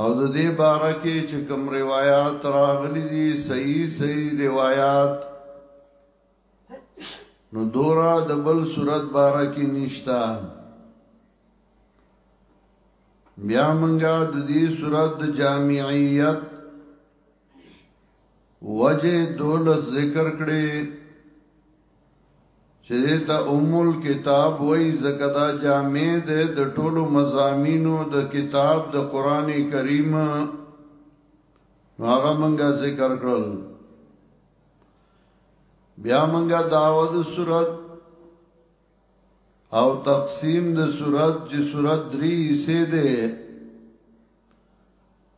او د دې باره کې چې کوم روایت راغلي دي صحیح صحیح روایت نو دورا د بل صورت باره کې نشتا بیا منګه د دې صورت د جامعیت وجه دولس ذکر کړي چې ته ام الكتاب وای زکه دا جامع ده د ټولو مزامینو د کتاب د قران کریم هغه منګه ذکر کړل بیا منګه داود صورت او تقسیم د صورت چې صورت درې حصے ده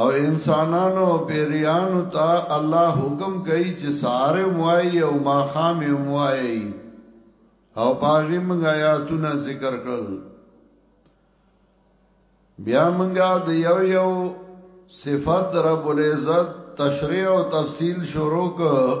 او انسانانو او پیریانو ته الله حکم کوي چې ساره موای او ما خام موای او باغی موږ آیاتونه ذکر کړل بیا موږ د یو یو صفات رب العزت تشریح او تفصیل شروع کړ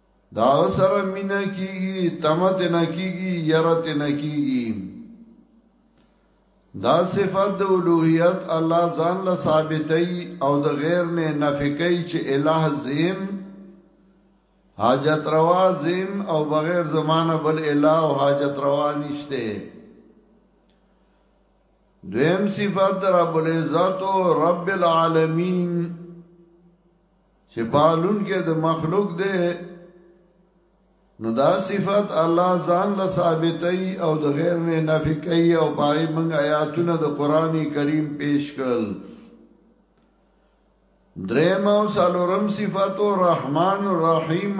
دا سره مینا کیږي تمت نه کیږي یرت نه کیږي دا صفات د اولوہیت الله ځان له ثابتې او د غیر نه نفی کوي چې الہ زم حاجت روا زم او بغیر زمانه بل الہ او حاجت روا نشته دویم صفات در رب العزت او رب العالمین چې پالونکې د مخلوق دی نو دا صفت الله ځان له ثابتې او د غیر نه نفي کوي او پای موږ آیاتونه د قرآني کریم پیش کړل دریم او سالورم صفت رحمان رحیم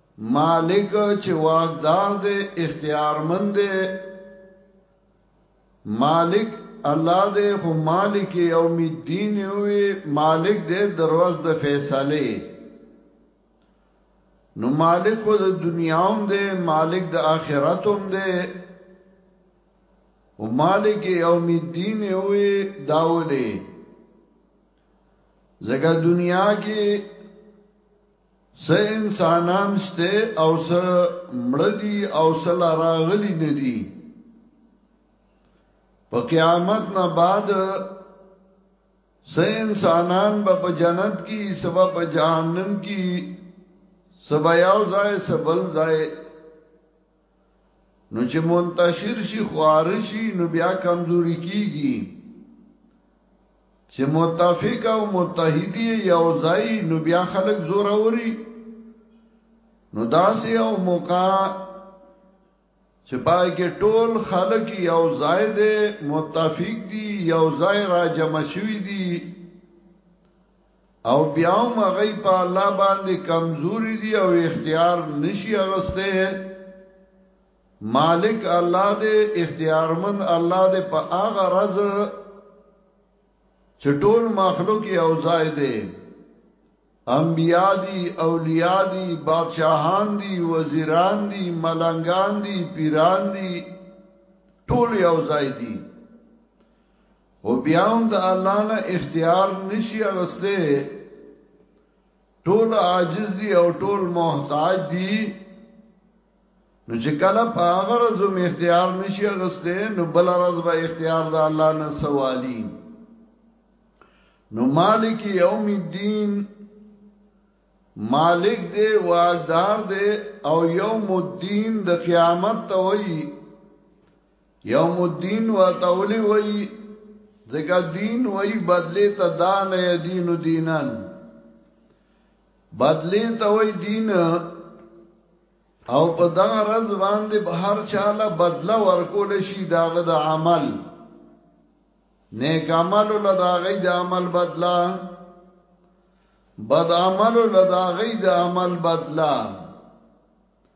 مالک چې واکدار دی اختیارمند دی مالک الله دې خو مالک یوم الدین وي مالک دې دروازه د فیصله نو مالک خو د دنیا هم دې مالک د آخرت هم دې او مالک یوم الدین وي داولې زګه دنیا کې سه انسانان شته او سه مړدي او سه لراغلي نه دي په قیامت نه بعد سه انسانان به په جنت کې سبا په جهنم کې سبا یو ځای سبل ځای نو چې منتشر شي خوارشي نو بیا کمزوري کیږي چې متفق او متحدی یو ځای نو بیا خلک زور اوري نو داسې او موقع چې پای کې ټول خلک یو ځای دي متفق دي یو ځای را جمع شوي دي او بیا هم هغه په الله باندې کمزوري دي او اختیار نشي اغسته مالک الله دې اختیارمن الله دې په هغه رز چې ټول مخلوق یې او ځای دې انبیا دي اولیاء دي بادشاہان دي وزیران دي ملنګان دي پیران دي ټول یو ځای دي خو بیا هم د الله نه اختیار نشي اغسته ټول عاجز دي او ټول محتاج دي نو چې کله په هغه ورځ هم اختیار نشي اغسته نو بل ورځ به اختیار د الله نه سوالي نو مالک یوم الدین مالک دې واجدار دې او یوم الدین د قیامت ته وایي یوم الدین ورته ولي وایي ځکه دین وایي بدلی ته دان یا دین و دینان بدلی ته وایي دین او په دغه رز باندې به هر چاله بدله ورکول شي داغه د عمل نیک عمل له داغه د عمل بدله بد عمل له داغه د عمل بدله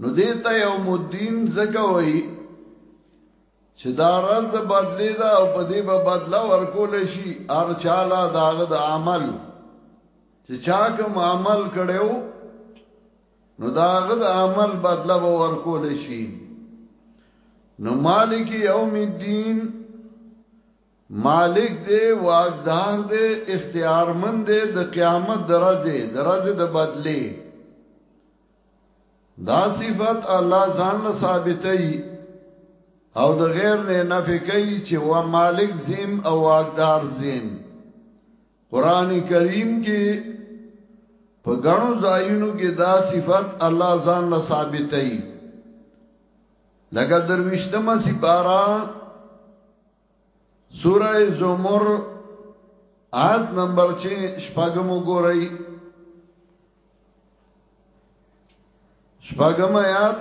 نو دیتا یوم الدین زکه وای چې دا راز د بدلې دا او په دې به بدلا ورکول شي هر چاله داغه د عمل چې چا کوم عمل کړو نو داغه د عمل بدلا به ورکول شي نو مالک یوم الدین مالک دې واغدار دې اختیارمند دې د قیامت درجه درجه د بدلې دا صفت الله ځان له ثابتې او د غیر نه نفي کوي چې و مالک زم او واقدار زم قران کریم کې په غنو ځایونو کې دا صفت الله ځان له ثابتې لکه درويشتمه سپارا سوره زمر آیت نمبر 6 شپږم وګورئ شپږم آیات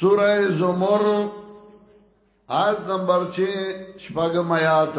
سوره زمر آیت نمبر 6 شپږم آیات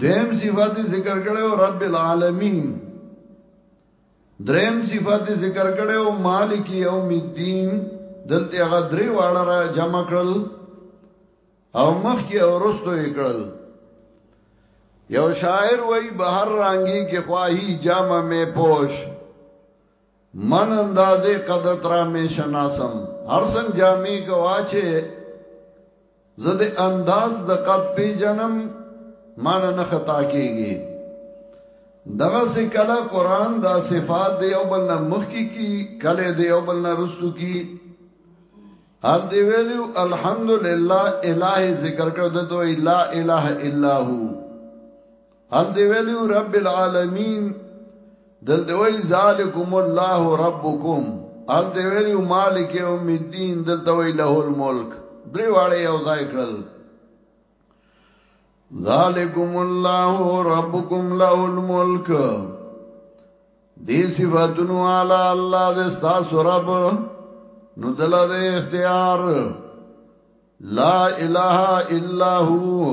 دویم صفت ذکر کړو رب العالمین دریم صفت ذکر کړو مالک یوم الدین دلته هغه درې واړه را جمع کړل او مخ کې اورستو یې کړل یو شاعر وای بهر رانګي کې خواهی جامه مې پوش من اندازه قدرت را میشه ناسم هر سنگ جامی که واچه زد انداز د قد پی جنم مانا نخطا کیگی دغه سه کله قران دا صفات دی او بل نه مخ کی کی کله دی او بل نه رستو کی حال دی ویلو الحمدلله الہ ذکر کړ دته لا الہ الا هو هل دی ویلیو رب العالمین دل دی وی ذالکم الله ربکم هل دی ویلیو مالک یوم الدین دل دی وی له الملک درې واړه یو ځای کړل ذالکم الله ربکم له الملک دی صفاتونو علی الله دې تاسو رب نو دل دې اختیار لا اله الا هو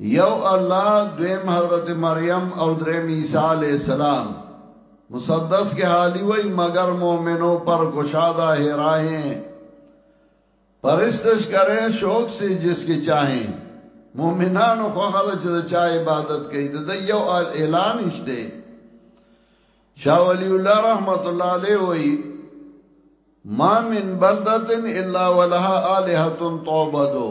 یو الله دویم حضرت مریم او دریم عیسی علیہ السلام مسدس کې حالی وای مگر مومنو پر گشادہ ہے راہیں پرستش کریں شوق سے جس کی چاہیں مومنانو خو غل چې د چا عبادت کوي د د یو اعلان نشته شاه ولی الله رحمت الله علیه وی ما من بلدتن الا ولها الہتن تعبدو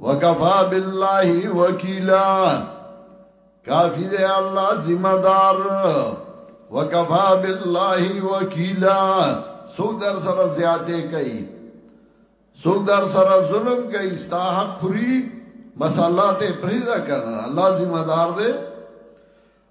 وکفا بالله وکیلا کافی دے اللہ ذمہ دار وکفا بالله وکیلا سوک در سره زیاته کوي سوک در سره ظلم کوي ستا حق خوري بس الله ته پریدا کنه الله ذمہ دار دی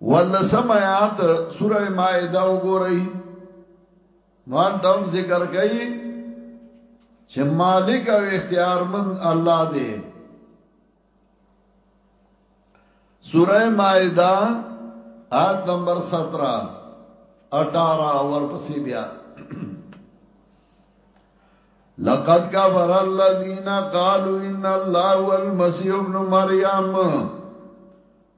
ولسم آیات سوره مائده وګورئ نوال دم ذکر کئی چې مالک او اختیارمن الله دی سوره مائده آیت نمبر 17 18 ورپسې بیا لقد كفر الذين قالوا ان الله والمسيح ابن مريم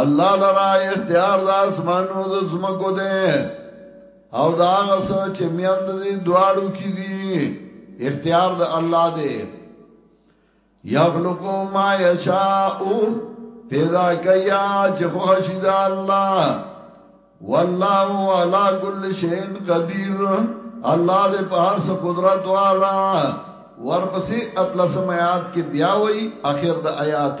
الله لرا اختیار د اسمانو د زمکو ده او دا هغه څه چې میاند دي دواړو کې دي اختیار د الله دی یخلقو ما یشاء پیدا کیا چې خوشی د الله والله علا کل شیء قدیر الله دې په هر څه قدرت والا ورپسې اتلسم آیات کې بیا وای اخر د آیات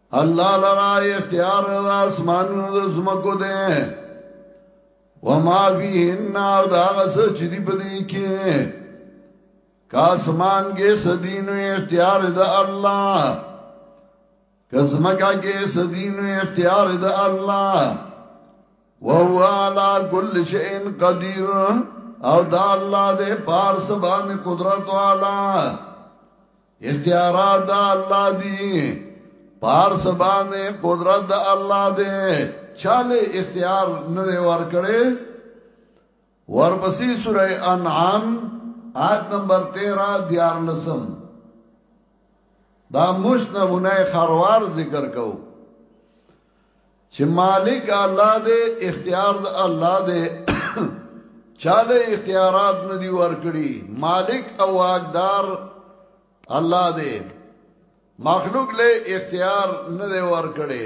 الله لرا اختیار د اسمانونو د زمکو ده وما فيهن او دا غس چې دی په دې کې کاسمان کې سدینو اختیار د الله کزمکا کې سدینو اختیار د الله وهو على كل شيء قدير او دا الله دې پار سبحان قدرت والا اختیارات دا الله دی پار سبانه قدرت دا الله دی چاله اختیار نه ور کړې ورپسې سوره انعام آیت نمبر 13 دیار لسم دا مشت نمونه خروار ذکر کو چې مالک الله دې اختیار د الله دې چاله اختیارات نه دی ورکړي مالک او واقدار الله دې مخلوق له اختیار نه دی ورکړي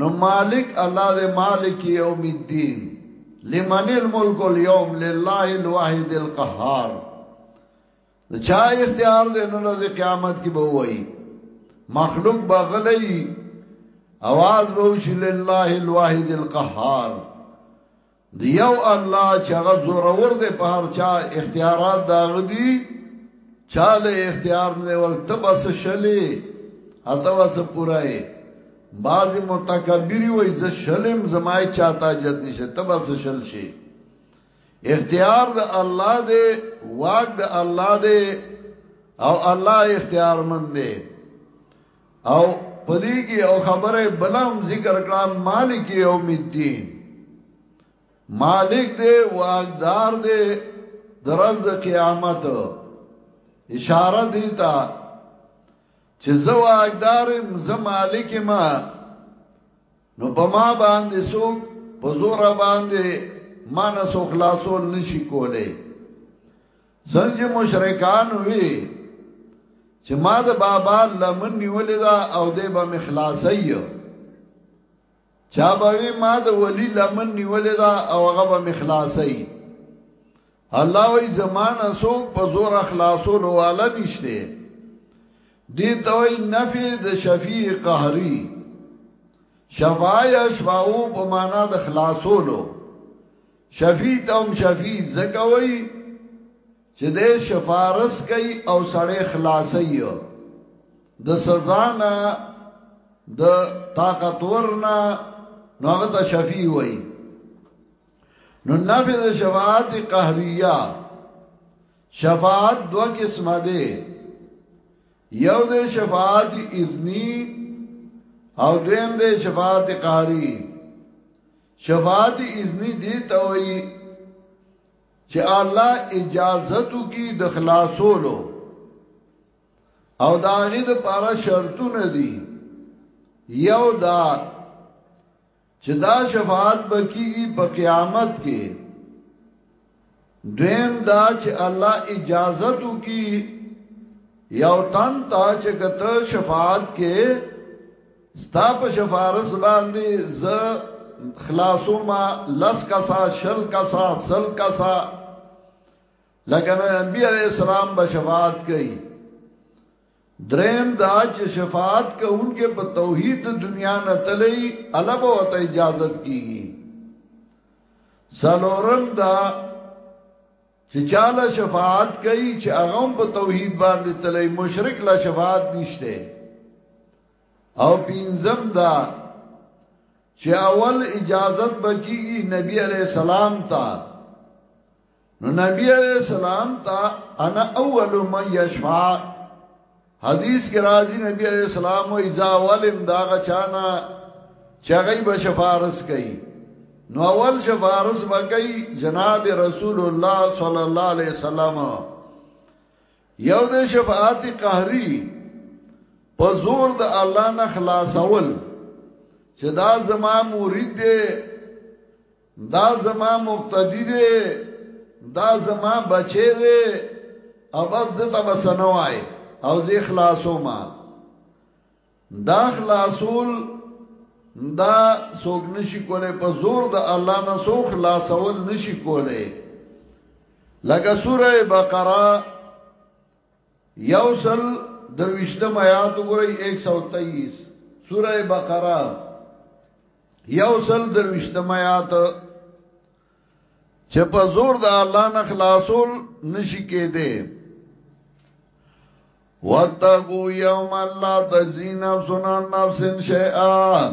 نو مالک الله دې مالک یوم الدین لمن الملک اليوم لله الواحد القهار چا اختیار دې نن ورځ قیامت کې به وایي مخلوق بغلی اواز به وشي لله الواحد القهار د یو الله چې هغه زورور دی په هر چا اختیارات داغ دي چاله اختیار نه ور تبس شلې اته وس پورای بعض متکبری وای ز شلم زمای چاته جت نشه تبس شل شي اختیار د الله دی واګ د الله دی او الله اختیار مند دی او پدی کی او خبره بلام ذکر کړه مالک یوم الدین مالک دے واقدار دے درز د قیامت اشاره دیتا چې زه واقدار م زه مالک ما نو په ما باندې څوک په زور باندې ما نه سو خلاصول نشي کولای څنګه مشرکان وي چې ما د بابا لمن نیولې دا او دې به مخلاصي چا به ما د ولی لمن نیولې دا او هغه به مخلاصي الله وی زمانه سوک په زور خلاصول والا نشته دی توي نفي د شفیع قهري شفاعه شفاعو په معنا د خلاصولو شفیع تم شفیع زکوي چې د شفارس کوي او سړی خلاصي د سزا نه د طاقتور نه نوغه ته شفیع وایي نو نفی د شفاعت قهریه شفاعت دو قسمه ده یو د شفاعت اذنی او دویم د شفاعت قهری شفاعت اذنی دی ته وایي چې الله اجازه تو کی د خلاصولو او دا غي د پاره شرطونه دي یو دا چې دا شفاعت بکیږي په قیامت کې دویم دا چې الله اجازه تو کی یو تن تا چې کته شفاعت کې ستا په شفارس باندې ز خلاصو ما لس کسا شل کسا سل کسا لکه نبی علیہ السلام به شفاعت کوي دریم دا چې شفاعت کوونکې په توحید د دنیا نه تللی الب او ته اجازت کیږي سلورم دا چې چاله شفاعت کوي چې هغه په توحید باندې تللی مشرک لا شفاعت نشته او پینځم دا چې اول اجازت بکیږي نبی علی السلام ته نو نبی علیہ السلام تا انا اول من یشفع حدیث کې راځي نبی علیہ السلام او ایزا ولم داغه چانا چغی به شفارس کوي نو اول شفارس وکي جناب رسول الله صلی الله علیه وسلم یو د شفاعت قهری په زور د الله نه خلاصول چې دا زما مرید دی دا زما مقتدی دی دا زما بچی دی او بس دته بس نه وای او زه خلاصو ما دا خلاصول دا سوګ نشي کوله په زور د الله نه سو خلاصول نشي کوله لکه سوره بقره یوسل درویشتم آیات وګورئ 123 سوره بقره یوسل درویشتم آیات چې په زور د الله نه خلاصول نشي کېده واتقوا یوم لا تجزی نفس عن نفس شیئا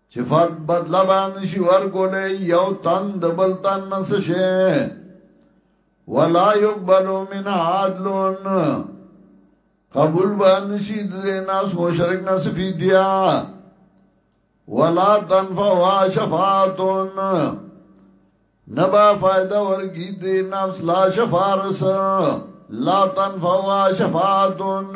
چې فرد بدل باندې شي ورکولې یو تن د بل تن نس شي ولا يقبل من عدل قبول باندې شي د ناس مشرک نس فدیا ولا تنفع شفاعتون نبا فائدہ ورگی دی نفس لا شفارس لا تنفع شفاعتون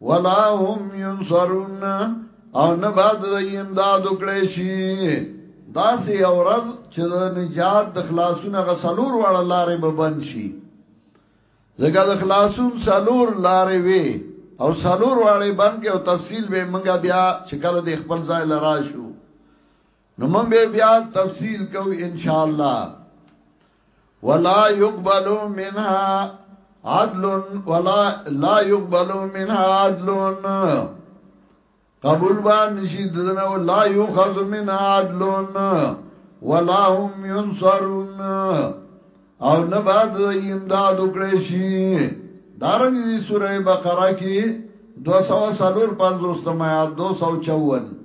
ولا هم ينصرون او نه بعد د امداد وکړي شي دا سي اورز چې د نجات د خلاصون غسلور وړ لارې به بند شي زګا د خلاصون سلور لارې وي او سلور واړې بند کې او تفصیل به منګه بیا چې کله د خپل ځای لرا شو نو من به بیا تفصیل کو ان شاء الله ولا يقبل منها عدل ولا لا يقبل منها عدل قبول با نشی ددنه ولا يؤخذ منها عدل ولا هم ينصرون او نه بعد امداد وکړي شي دارنګ دي سوره بقره کې 200 سالور 500 مې 254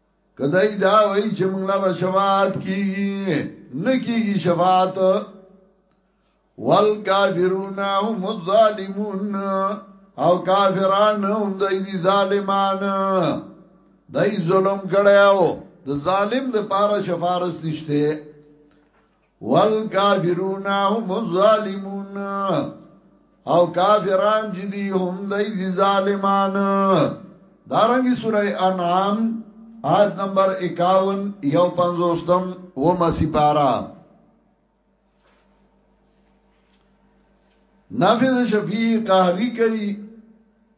که دای دا وای چې موږ لا شفاعت کیږي نه کیږي شفاعت والکافرون هم الظالمون او کافران هم دای دي ظالمان دای ظلم کړیاو د ظالم د پاره شفارس نشته والکافرون هم الظالمون او کافران چې دي هم دای دي ظالمان دارنګي سوره انعام آیت نمبر 51 یو پنځوستم و مسی پارا نافذ شفیع قهری کوي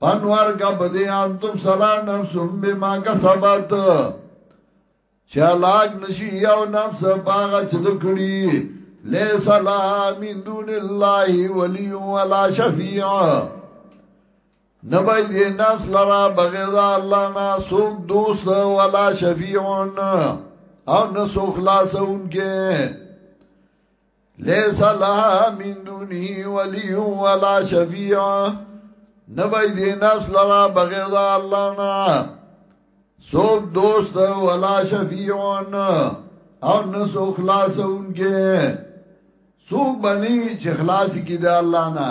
پنور کا بدی ان تب سلا نفسم بما کسبت چا لاګ نشي او نفس باغه چې د کړي ليس لا من دون الله ولي ولا شفيع نبای دې نفس لرا بغیر د الله نه سوک دوست ولا شفيعون او نه سو خلاصونکې لیس لها من دونی ولی ولا شفیع نبای دی نفس لرا بغیر دا اللہ نا سوک دوست ولا شفیعون او نسو خلاص انکے سوک بنی چه خلاص کی دا اللہ نا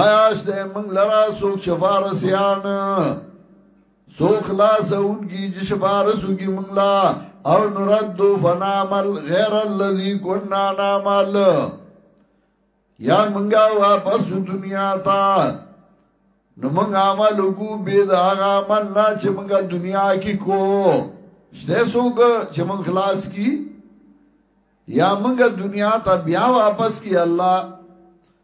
آیا شته منګ لرا سوک شفارسیان سوک لا سون کی جی شفارسو کی منګ لا او نرد فنعمل غیر الذی کنا نعمل یا منګا واپس دنیا تا نو منګ عمل کو به دا عمل نه چې منګا دنیا کې کو شته سوګ چې منګ خلاص کی یا منګا دنیا ته بیا واپس کی الله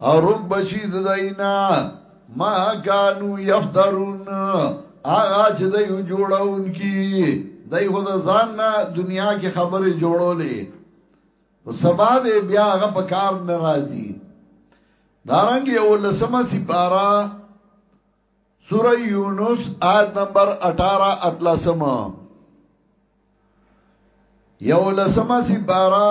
او روک بشی ددائینا ما کانو یفترون آغا چه دیو جوڑا ان کی دی خود ځان نه دنیا کې خبرې جوړولې په سبب بیا هغه په کار ناراضي دارنګ یو لسمه سپارا سوره یونس آیت نمبر 18 اتلسمه یو لسمه سپارا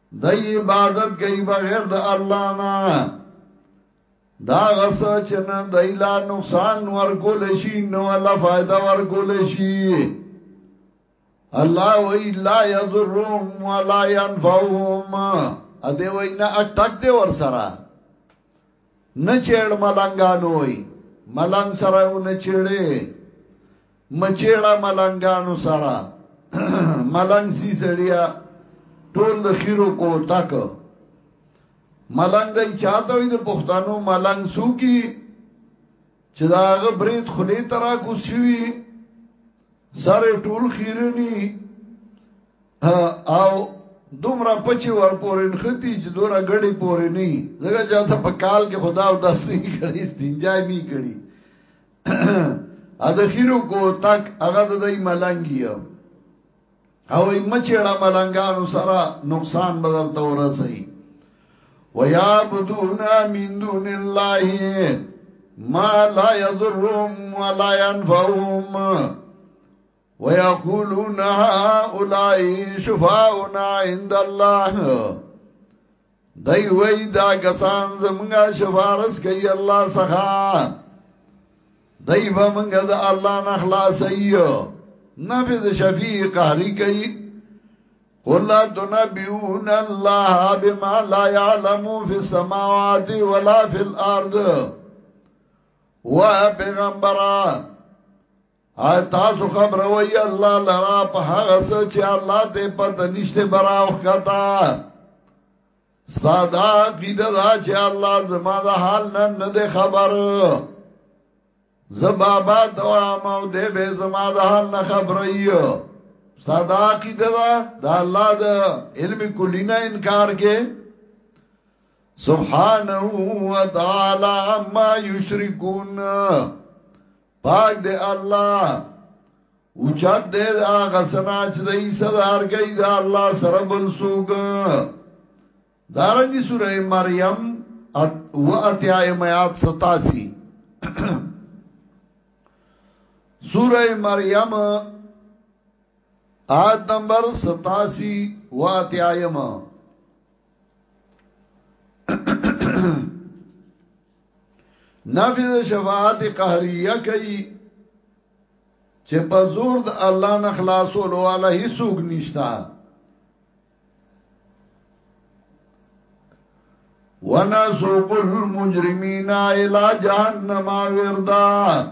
دی عبادت کوي بغیر د الله نه دا غس چې نه دای لا نقصان ورکول شي نو الله فائدہ ورکول شي الله وی لا یضرهم ولا ينفعهم ا دې وینا اٹک دې ور سره نه چیړ ملنګانو وي ملنګ سره و نه چیړې مچیړه ملنګانو سره ملنګ سی سړیا ټول د خیرو کو تک ملنګ دای چاته وي د پښتنو ملنګ سوکی چې دا غبرید خلی ترا کو شوی سره ټول خیرنی او دومره پچی ور پورې نختی چې دونه غړي پورې نه زګه جاته په کال کې خدا او داس نه کړي استنجای نه کړي ا د خیرو کو تک هغه د دای ملنګي او ای مچړه ملنګانو سره نقصان بدر ته ورسي ويعبدون من دون الله ما لا يضرهم ولا ينفعهم ويقولون هؤلاء شفاعنا عند الله دای وای دا کسان زمونږه شفارس کوي الله څخه دای به مونږه د الله نه خلاصي نفذ شفیع قهری کوي قل تنبئون الله بما لا يعلم في السماوات ولا في الارض و پیغمبره آیا تاسو خبر وای الله لرا په هغه څه چې الله ته پته نشته براو خطا ساده قیده دا چې الله زما د حال نه نه ده خبر زبابا دوام او دې به زما د حال نه خبر ایو ساده قیده دا د الله د علم کلی نه انکار کې سبحانه و تعالی ما یشرکون پاک دې الله او چت دې هغه سنا چې د عیسی د هرګي د الله سره بل سوګ دارنګي سوره مریم ات و اتیا میات 87 سوره مریم آیت نمبر 87 و اتیا نفی د شفاعت قهریه کوي چې په زور د الله نه خلاصولو والا هیڅوک نشتا ونسوق المجرمین الى جهنم وردا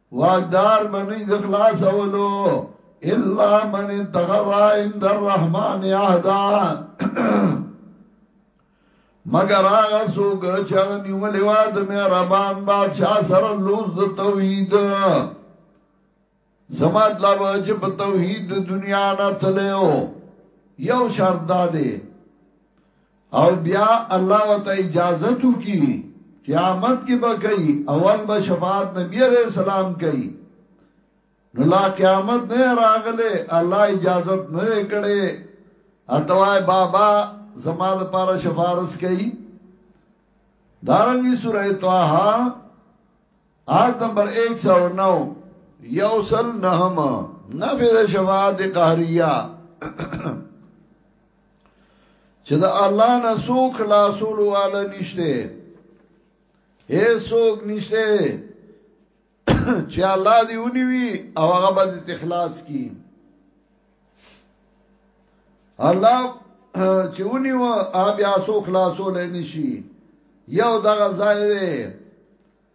واقدار بنی د خلاصولو الا من اتخذ عند الرحمن عهدا مگر هغه څوک چې هغه نیولې و د مهربان بادشاہ سره لوز د توحید زمات لا به چې په توحید د دنیا نه تلو یو شرط ده او بیا الله وته اجازه تو کی قیامت کې به کوي اول به شفاعت نبی عليه السلام کوي نو لا قیامت نه راغله الله اجازه نه کړي اتوای بابا زما د پاره شفارس کوي دارنګي سوره طه آیت نمبر 109 یوصل نهم نفذ شفاعت قهریه چې د الله نه سو خلاصولو والا نشته هي سوګ نشته چې الله دی ونیوي او هغه به اخلاص کی الله چې ونیو بیا سو خلاصول نشي یو دغه ځای دی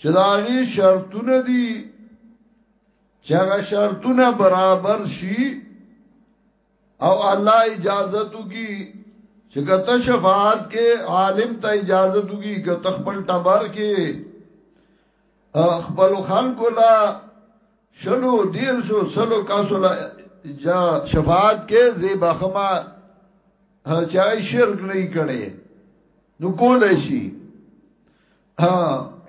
چې دا غي شرطونه دي چې هغه شرطونه برابر شي او الله اجازه تو کی چې کته شفاعت کې عالم ته اجازه تو کی که تخپل ټبر کې خپل خلق لا شلو دیر شو سلو کاسو لا شفاعت کې زیبا خما چای شرک نه کړي نو کول شي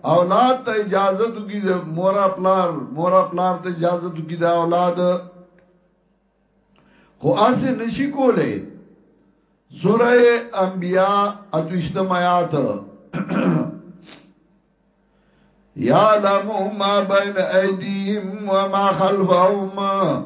اولاد ته اجازه تو کی د مورا پلار مورا پلار ته اجازه تو کی د اولاد خو اسه نشی کوله سوره انبیاء اتوشتم آیات یعلم ما بین ایدیهم و ما خلفهم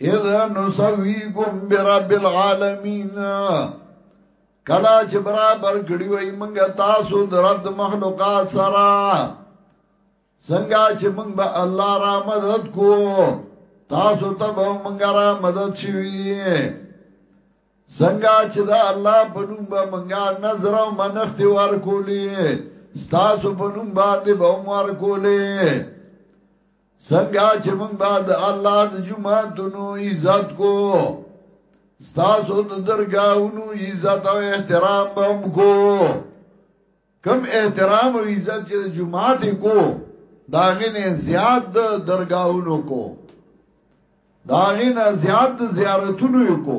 اذا نسويكم برب العالمين کلا چې برابر کړی وای مونږ تاسو د رب د مخلوقات سره څنګه چې مونږ به الله را مدد کو تاسو ته به مونږ را مدد شي څنګه چې دا الله په نوم به مونږ نظر او منښت ورکولې تاسو په نوم باندې به عمر کولې څنګه چې موږ به د الله د جمعاتونو عزت کو ستاسو د درگاہونو عزت او احترام به هم کو کم احترام او عزت چې د جمعات کو داغه نه زیات د درگاہونو کو داغه نه زیات د زیارتونو کو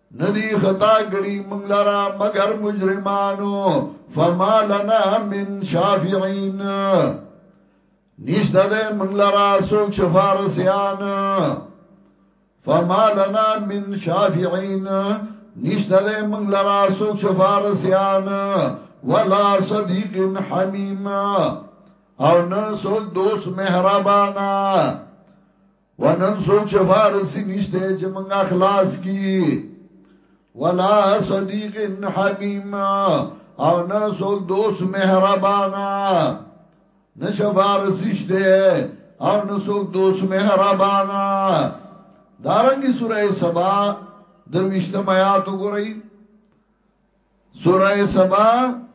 ندی خطا کړي مونږ لرا مگر مجرمانو فما لنا من شافعين نشته ده مونږ لرا سوک شفارسيان فما لنا من شافعين نشته ده مونږ لرا سوک شفارسيان ولا صديق حميم او نه سوک دوست مهربانا ونن سوچ فارس نشته چې موږ اخلاص کی ولا صدیق حمیم او نه سوک دوست مهربانا نشه فارس نشته او نه سوک دوست مهربانا دارنګي سوره سبا درويشتم آیات وګورئ سوره سبا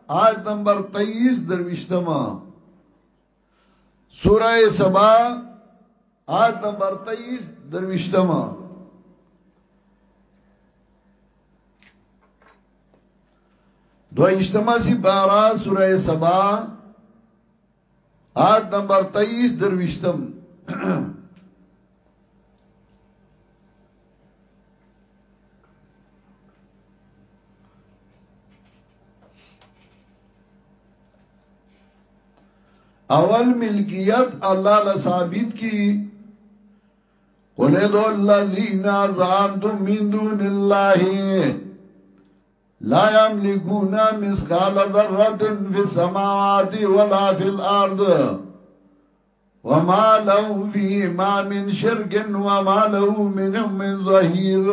آیت نمبر 23 درويشتم سوره سبا آیت نمبر 23 درويشتمه دویشتما سی بارا سورہ سبا آیت نمبر 23 درویشتم اول ملکیت اللہ لثابت کی قُلِدُ اللَّذِينَ عَزَانْتُمْ مِن دُونِ اللَّهِينَ لا يملكون مثقال ذرة في السماوات ولا في الأرض وما له ما من شرك وما له منهم من ظهير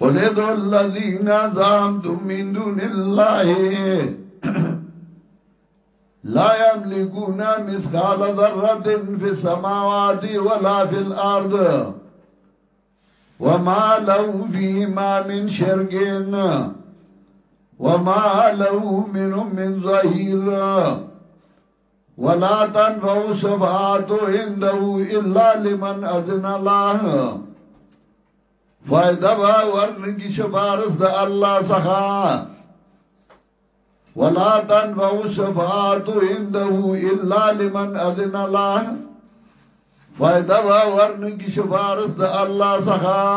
قل ادعوا الذين زعمتم من دون الله لا يملكون مثقال ذرة في السماوات ولا في الأرض وما لهم فيهما من شرك وما له منهم من ظهير ولا تنفع شفاعت عنده الا لمن اذن الله فائدہ با ورنگی شفارس دا اللہ سخا ولا تنفع شفاعت عنده الا لمن اذن الله فائدہ با ورنگی شفارس دا اللہ سخا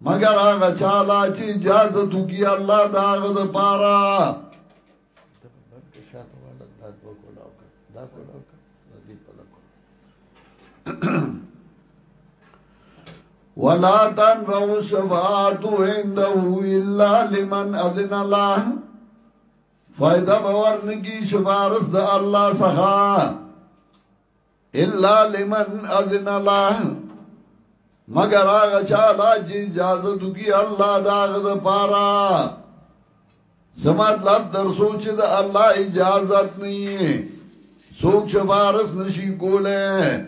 مگر هغه چاله چې اجازه تو کی الله دا غد پارا ولا تنفع الشفاعت عنده الا لمن اذن الله فائدہ باور نگی شفارس د الله څخه الا لمن اذن الله مگر هغه چا لا چې اجازه دوی الله دا غد پارا سمات لب در سوچ د الله اجازه نه سوک شفارس نشی کوله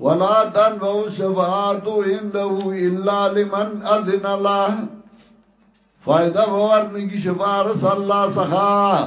ولا تنفع شفاعت عنده الا لمن اذن الله فائدہ باور نگی شفارس اللہ سخا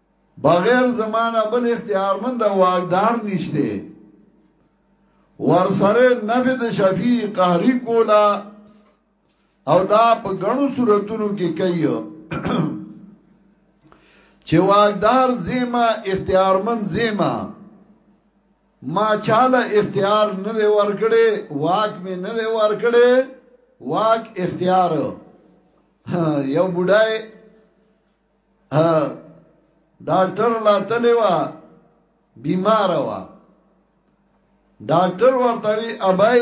بغیر زما نه بل اختیارمند او واکدار نشته ورسره نفی د شفیع قهری کولا او دا په غنو صورتونو کې کوي چې واکدار زیما اختیارمن زیما ما چاله اختیار نه دی ورکړي واک می نه دی ورکړي واک اختیار یو بډای ډاکټر لا تلې وا بیمار وا ډاکټر ورته وی ابای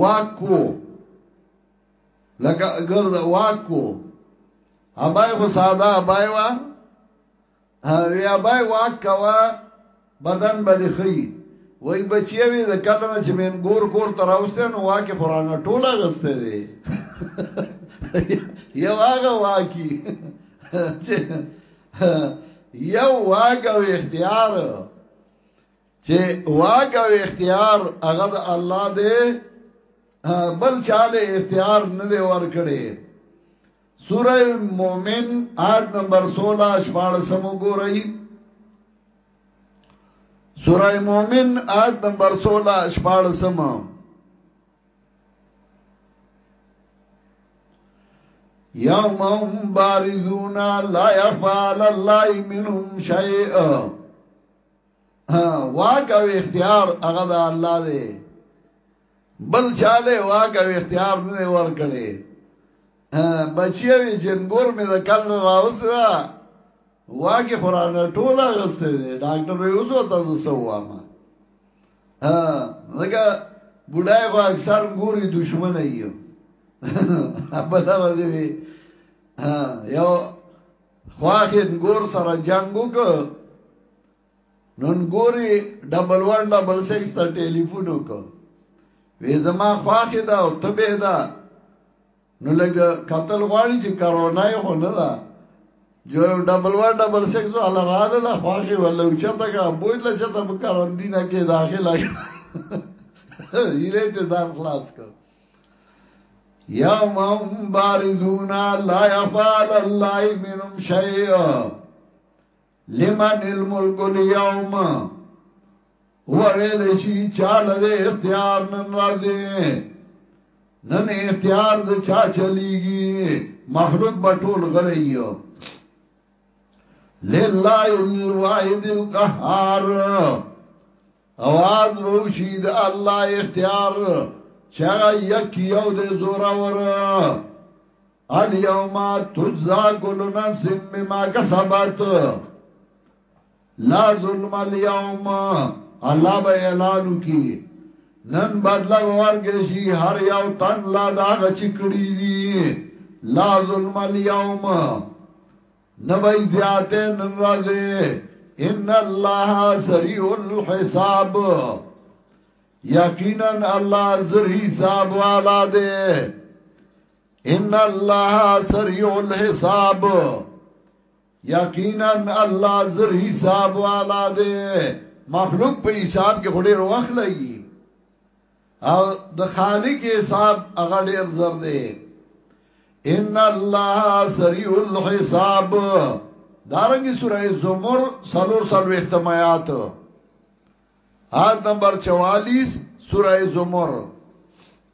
واکو لکه ګرځ واکو ابای خو ساده ابای وا ویا بای واک کوا بدن به دی خی وای بچی وی د کله نه چې میم ګور کور تر اوسه نو واکه قران ټوله غسته دی یو هغه واکی چې یو واګ او اختیار چې واګ او اختیار هغه د الله دی بل چاله اختیار نه دی ور کړی سوره مومن آیت نمبر 16 14 وګورئ سوره مومن آیت نمبر 16 14 یوم هم بارزون لا یخفا علی الله منهم شیء واک او اختیار هغه د الله دی بل چاله واګه اختیار نه ورکړي بچیو جنګور مې د کل راوسره واګه قران ټول غسته دي ډاکټر وې اوسو تاسو سوام ها زګه بډای خو اکثر ګوري دشمن ایو بدل دی یو خواخې ګور سره جنگو کو نن ګوري ډبل ور ډبل سکس ته ټلیفون وکړ وې زما خواخه دا او تبه دا نو لګ قتل غواړي چې کرونا یې خو نه ده جو ډبل ور ډبل سکس ول رااله لا خواخه ول او چته کا بوج لا چته په کارندینه کې داخله یله ته ځان خلاص کړ یوم هم باردون لا یفعل الله منهم شیئا لمن الملک اليوم هو ویل شي چاله د اختیار نن راځي نن اختیار د چا چلیږي مخلوق به ټول غلیو لله الواحد القهار اواز ووشي د الله اختیار چا یک یو د زورا ور الیوم تجزا کل نفس بما کسبت لا ظلم الیوم الله به اعلانو کی نن بدلا ورګی شي هر یو تن لا دا غچ کړی دی لا ظلم الیوم نبی زیات نن رازه ان الله سریع الحساب یقینا الله زر حساب والا دی ان الله سریع الحساب یقینا الله زر حساب والا دی مخلوق په حساب کې خوري وخت لګي او د خالق حساب هغه ډیر زر دی ان الله سریع الحساب دارنګي سوره زمر سلور سلو اختمایات آیت نمبر 44 سوره زمر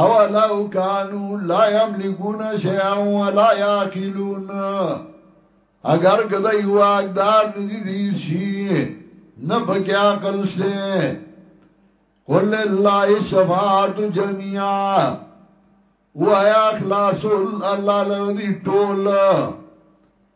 او لو کانو لا یملکون شیئا ولا یاقلون اگر کدا یو اقدار ندی دی شی نه پکې عقل شته قل الله الشفاعت جميعا وایا خلاص الله لردی ټول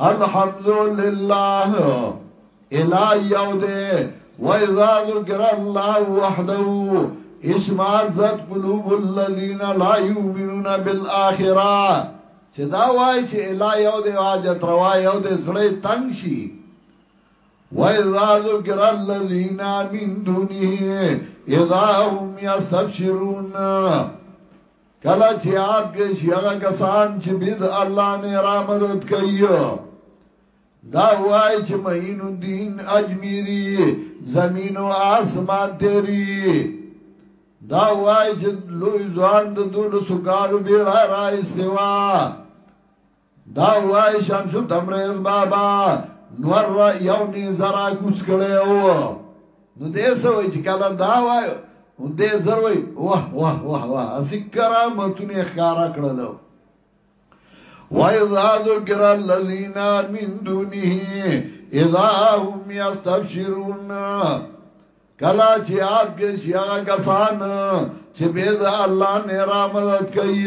الحمد لله الا یو دے و اذا ذکر الله وحده اشمازت قلوب الذين لا يؤمنون بالاخره چې دا وای چې الا یو دے واجت روا یو دے زړه تنگ شي و اذا ذکر الذين من دونه اذا هم يستبشرون کلا چې یاد کړئ چې هغه کسان چې بيد الله نه را مدد کوي دا وای چې معین الدین اجمیری زمین او آسمان تیری دا وای چې لوی ځوان د دولسو کالو بیړه را استوا دا وای شمس تمریز بابا نور یو نه زرا کوڅ کړي او نو دې سوې چې کله دا وای اون دې زر وای واه واه واه واه اسی کرامتونه ښکارا کړل وای زادو ګر الذین من دونه اذا هم یستبشرون کلا چې یاد کې شي هغه کسان چې به د الله نه را مدد کوي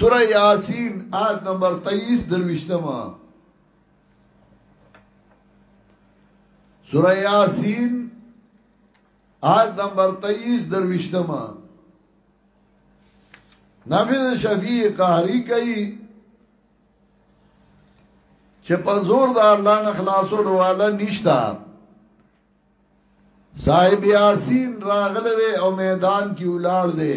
سوره یاسین آیت نمبر 23 درویشتما سوره یاسین آیت نمبر 23 درویشتما نافذ شفیع قهری کوي چې په زور د الله نه خلاصو ډواله نشتا صاحب یاسین راغله او میدان کې ولاړ دی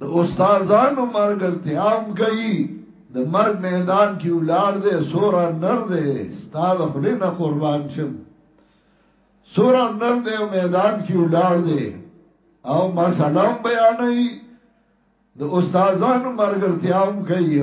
د استادانو مرګ ارتیام کوي د مرګ میدان کې ولار دې سورا نر دې استاد خپل نه قربان شم سورا نر دې میدان کې ولار دې او ما سلام بیانې د استادانو مرګ ارتیام کوي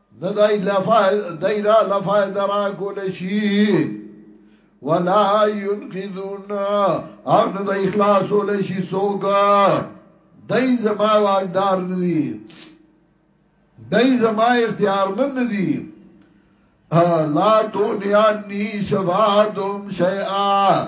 نه دای لفای دای را لفای درا کول شي ولا ينقذون او نه دای اخلاص ول شي سوګ دای زما واقدار ندي دای زما اختیار من ندي لا تو نیان نی شفاعتم شیئا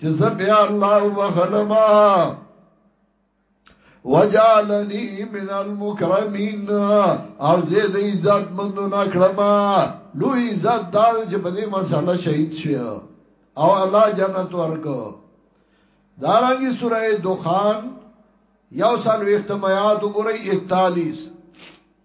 چې زبیا الله وخلما وجعلني من المكرمين او زه د عزت مندو نکړم لوی عزت دار چې په دې مسله شهید شي او الله جنت ورکو دارنګي سوره دخان یو سال وختم آیات وګورئ 41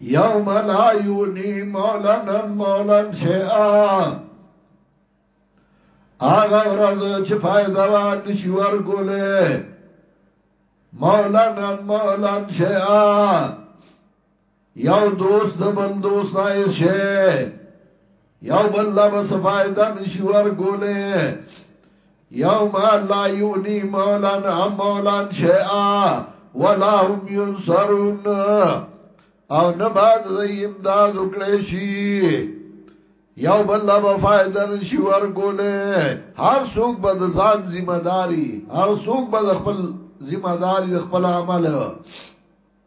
یوم لا یونی مولانا مولانا شیعا آغا ورز چه فائدہ وان نشی ورگولے مولانا مولانا شیعا یو دوست د بل دوست نه شي یو بل لا بس فائدہ نشي ورکوله یو ما لا یونی مولان ام مولان شیئا ولا هم ينصرون او نه بعد د امداد وکړي شي یو بل لا به فائدہ نشي ورکوله هر څوک به د ځان ذمہ داری هر څوک به خپل ذمہ داری خپل عمل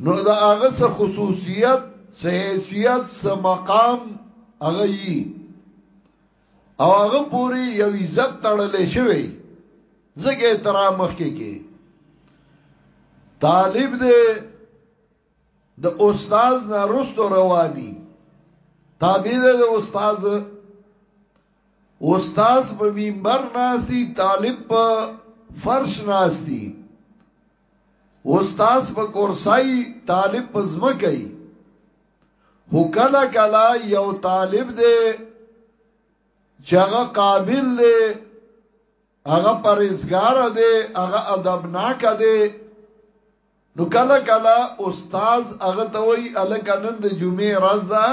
نو دا هغه څه خصوصیت څه حیثیت څه مقام هغه یي او هغه پوری یو عزت تړلې شوی زګه احترام مخ کې کې طالب دې د استاد نه رستو رواني تابع دې د استاد استاد په منبر ناسي طالب په فرش ناسي استاد په کورسای طالب په زمکه ای هو کلا کلا یو طالب دی چې هغه قابل دی هغه پرېزګار دی هغه ادبناک دی نو کلا کلا استاد هغه ته وای الکه نن د جمعې ورځ ده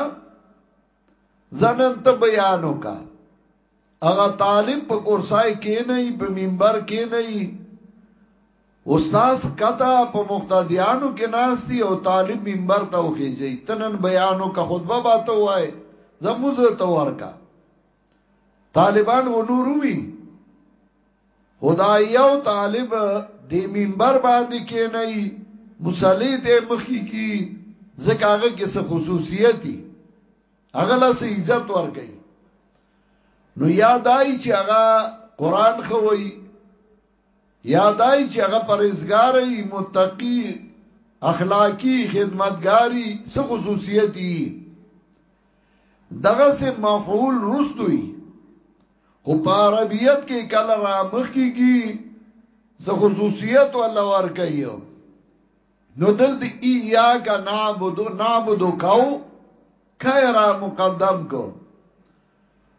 زنن ته بیان وکا هغه طالب په کورسای کې نه ای په منبر کې نه ای استاد کتا په مقتدیانو کې ناشتي او طالب منبر ته وخیږي تنن بیانو کا خطبه باته وای زموږ ته ورکا طالبان و نوروي خدا یو طالب دی منبر باندې کې نه مصلی ته مخی کی ځکه هغه کې څه خصوصیت دي هغه له عزت ور کوي نو یادای چې هغه قران خوي یادای چې هغه پرېزګاری متقی اخلاقی خدمتګاری څه خصوصیت دي دغه سه مفعول رستوي خو په عربیت کې کله را مخ کیږي څه خصوصیت ولا ور کوي نو دلته ایاک نعبدو نعبدو کو کایرا مقدم کو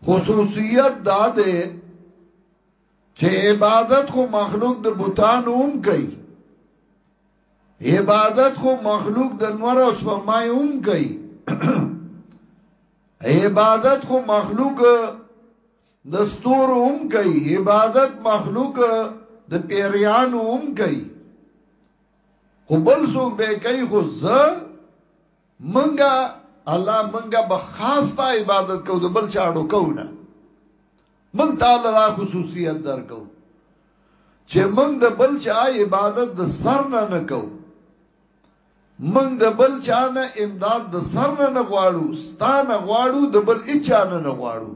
خصوصیت دا ده چې عبادت خو مخلوق د بوتانو هم کوي عبادت خو مخلوق د نور او سپمای هم کوي عبادت خو مخلوق د ستور هم کوي عبادت مخلوق د پیریانو هم کوي خو بل څوک به کوي خو زه منګه الله منګه به خاص تا عبادت کو د بل چاړو کو نه من تعالی دا خصوصیت درکو چې من د بل چا عبادت د سر نه نه کو موږ د بل چا نه امداد د سر نه نه غواړو، ستا نه غواړو، د بل هیچا نه نه غواړو.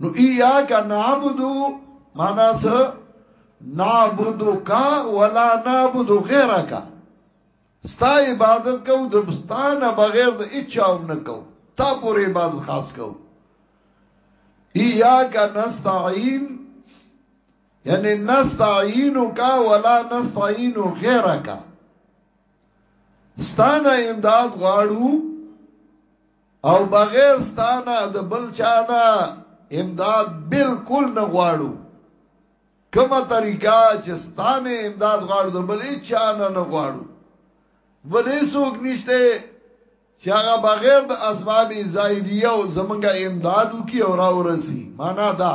نو ایاک نعبد مانا څه؟ نعبدک ولا نعبد غیرک ستا عبادت کو د بستانه بغیر د اچاو نه کو تا پورې عبادت خاص کو ایاک نستعين یعنی نستعینک ولا نستعین غیرک ستانه امداد غواړو او بغیر ستانه د بل چانه امداد بالکل نه غواړو کومه طریقه چې ستانه امداد غواړو د بل چانه نه غواړو بلې څوک نشته چې هغه بغیر د اسباب ظاهریه او زمونږه امدادو کی او راورسی معنا دا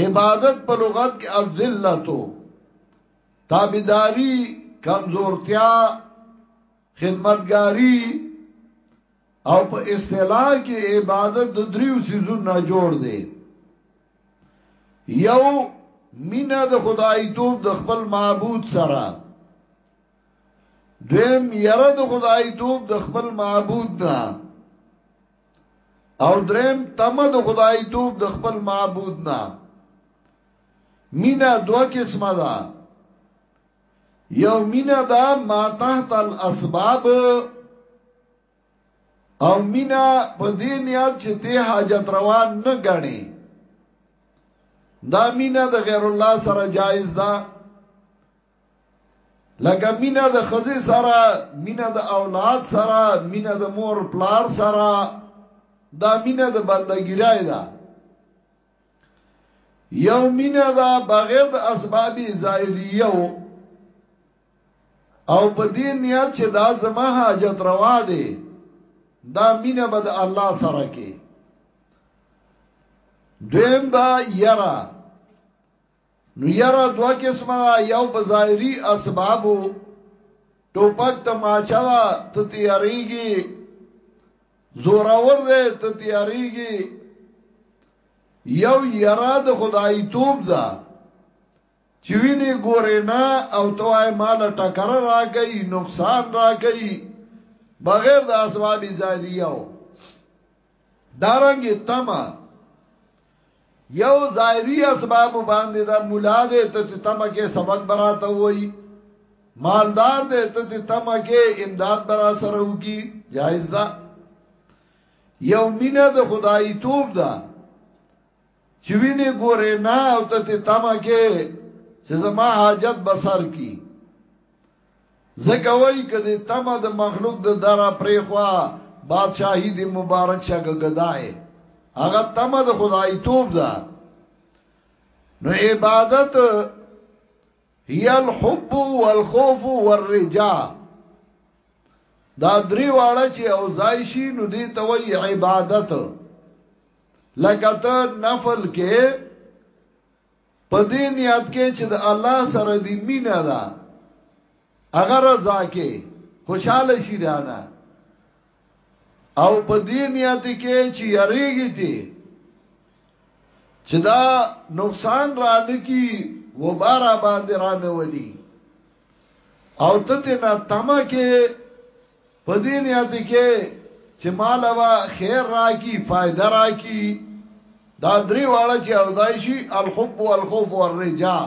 عبادت په لغت کې الذلتو تابعداري کمزورتیا خدمتګاری او په اصطلاح کې عبادت د دریو سيزونو جوړ دی یو مینا د خدای توپ د خپل معبود سره دویم یره د خدای توپ د خپل معبود نه او دریم تمه د خدای توب د خپل معبود نه مینا دو قسمه ده یو مینا ده ما تحت الاسباب او مینا په دې نیات چې ته حاجت روا نه غني دا مینا د غیر الله سره جایز ده لکه مینا د خزه سره مینا د اولاد سره مینا د مور پلار سره دا مینا د بندګیرای ده یو مینا دا بغیر د اسباب ظاهریه او په دې نیت چې دا زما حاجت روا دی دا مینا به د الله سره کې دویم دا یرا نو یاره دوه قسمه دا یو په ظاهري اسبابو ټوپک تماچا دا ته تیاریږي زوراور دې ته تیاریږي یو یاره د خدای توپ دا چې ویني ګورې نه او توای مال ټکر راکې نقصان راکې بغیر د اسباب ظاهریه دارنګ تما یو ظاهری اسباب باندې دا مولا دې ته تما کې سبق براته وای مالدار دې ته تما کې امداد برا سره وکي جایز ده یو مینه د خدای توپ ده چې ویني ګوره نه او ته تما کې چې زما حاجت بسر کی ځکه وایي که دې طمع د مخلوق د دره پرېښوه بادشاهي دې مبارک شه که ګدای هغه طمع د خدای توب ده نو عبادت هي الحب والخوف والرجاء دا درې واړه چې او ځای شي نو دې ته وایي عبادت لکه ته نفل کې په دې نیت کې چې د الله سره دی مینا ده هغه رضا کې خوشاله شي رانه او په دې نیت کې چې یریږي دي چې دا نقصان را نکی و بارا باندې را نه ولي او ته ته نه تما کې په دې نیت کې چې مال وا خیر راکی فائدہ راکی دا درې واړه چې او دای شي الحب والخوف والرجاء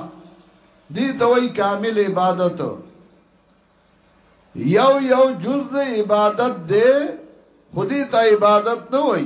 دي توي کامل عبادت یو یو جز عبادت دے خودی تا عبادت نه وای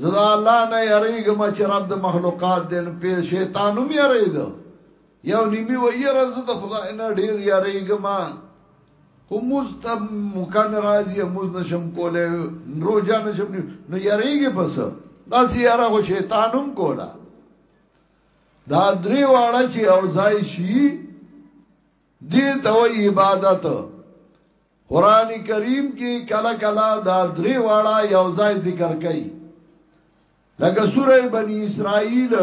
زه د الله نه یریږم چې رب د مخلوقات دی نو په شیطان هم یریږم یو نیمه ویره زه د خدای نه ډیر یریږم خو موز ته مکان راځي موز نشم کوله روزه نشم نو یریږي پس دا سیاره خو شیطان هم کوله دا درې واړه چې اوځای شي دې ته عبادت قران کریم کې کله کله دا درې واړه یو ځای ذکر کړي لکه سوره بنی اسرائیل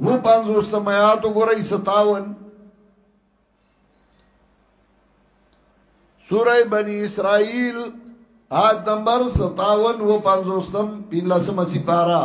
و پنځو سمات وګورئ 57 سوره بنی اسرائیل آیت نمبر 57 و پنځو سم 15 مسی پارا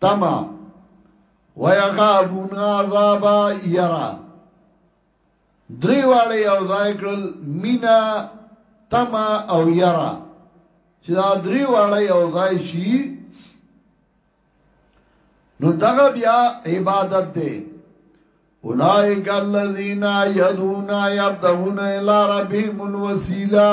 تما ويخافون عذاب يرا درې واړه یو ځای کړل مینا تما او یرا چې دا درې واړه یو ځای شي نو دغه بیا عبادت دی اولائک الذین یدعون یبتغون الی ربهم الوسیلہ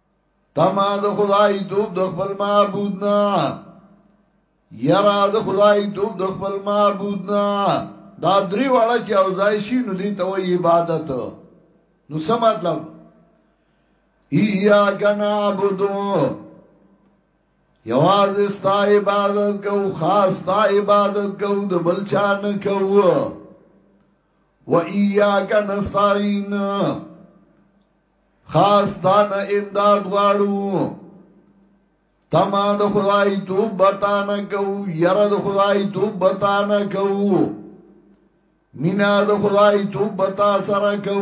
تما د خدای توب د خپل معبود نه یرا د خدای توب د خپل معبود نه دا درې واړه چې او ځای شي نو دي ته وی عبادت نو څه مطلب ایا کنا عبدو یواز ستا عبادت کو خاص تا عبادت کو د بل چا نه کو و ایا کنا نستعين خاص دان امداد غواړو تما د خدای توب بتانه کو یره د خدای توب بتانه کو مینا د خدای توب بتا سره کو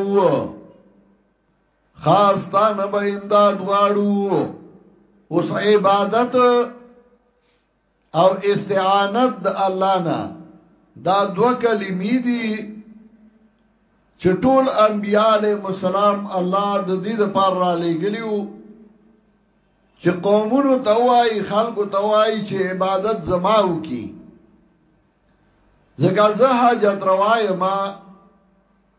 خاص دان به امداد غواړو اوس عبادت او استعانت د الله نه دا دو کلمې دي چې ټول انبياله مسالم الله د دې لپاره را لېګلیو چې قومونو ته وایي خلکو ته وایي چې عبادت زما وکي زګازه حاجت روايما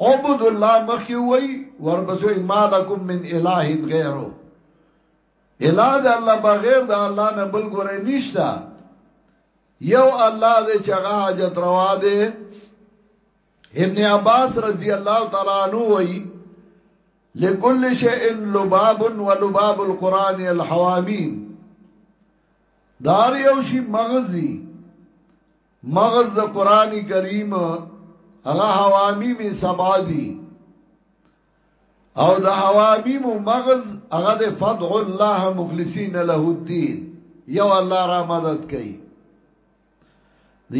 عبد الله مخکې وای ورپسې وای مالکم من اله غیره اله د الله بغیر د الله نه بل ګورې نشتا یو الله دې چې هغه حاجت روا دې ابن عباس رضی الله تعالی عنہ وای لكل شيء لباب ولباب القران الحواميم دار یو شی مغزی مغز د قران کریم هغه حوامی می سبا دی او د حوامی مو مغز هغه د فدع الله مخلصین له الدين یو الله را مدد کوي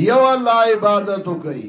یو الله عبادت کوي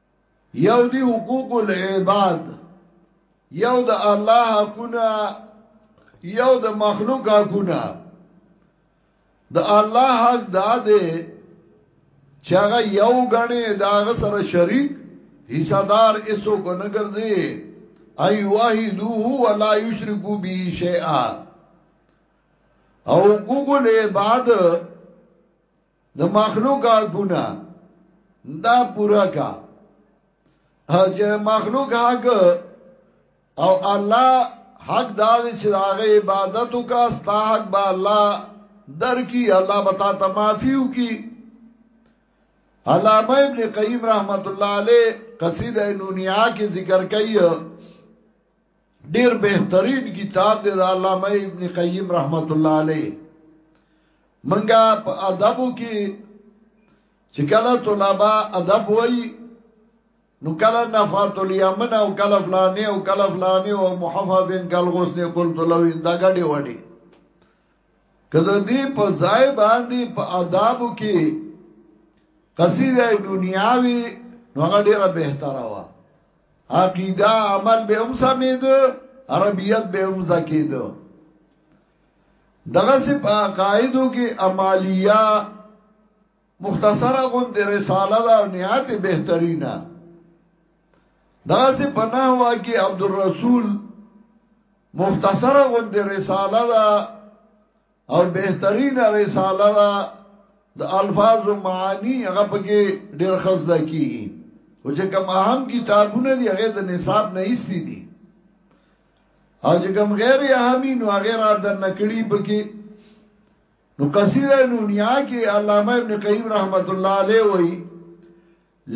یو دی حقوق العباد یو د الله حقونه یو د مخلوق حقونه د الله حق دا دی چې هغه یو غني دا هغه سره شریک حصہ دار ایسو کو نه ګرځي ای واحدوه ولا یشرکو به شیئا او حقوق العباد د مخلوق حقونه دا پورا کا چې مخلوق حق او الله حق دا چې هغه عبادت وکا ستا حق به الله در کی الله بتا ته معافیو کی علامه ابن قیم رحمت الله علیه قصیده نونیا کې ذکر کوي ډیر بهترین کتاب دی د علامه ابن قیم رحمت الله علیه منګه په ادبو کې چې کله طلبه ادب وایي نو کله نفات الیمن او کله فلانه او کله فلانه او محفظن کل غسن قلت لوین دا غډي وډي کله دې په ځای باندې په آداب کې قصیده نونیاوی نو هغه ډیره بهتره وه عقیده عمل به هم سمید عربیت به هم زکید دغه سي په عقایدو کې عملیه مختصره غوند رساله دا او نهایت بهترینه دغه سي په نحوه کې عبدالرسول مختصره غوند رساله دا او بهترین رساله دا د الفاظ او معانی هغه پکې ډېر خزدا کیږي او چې کوم اهم کتابونه دي هغه د نصاب نه ایستي دي او چې کوم غیر اهمی نو هغه را د نکړي پکې نو قصیده نونیا کې علامه ابن قیم رحمت الله علیه وایي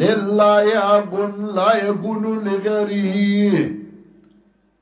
لله حق لا يكون لغيره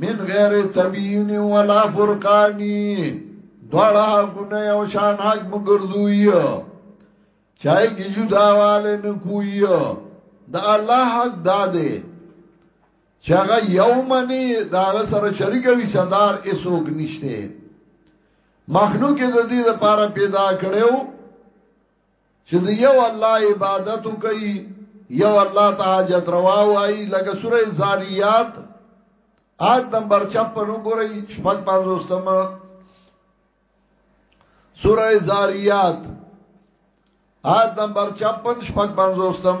من غیر تبیین ولا فرقانی دوړه حقونه یو شان حق مګرځوی چای کی جداواله نه کوی د الله حق داده چې هغه یو منی دا سره شریک وي صدر اسوک نشته مخلوق د دې لپاره پیدا کړو چې د یو الله عبادت کوي یو الله ته حاجت روا وای لکه سوره زاریات آیت نمبر 56 وګورئ شپږ پنځوستم سوره زاریات آیت نمبر 56 شپږ پنځوستم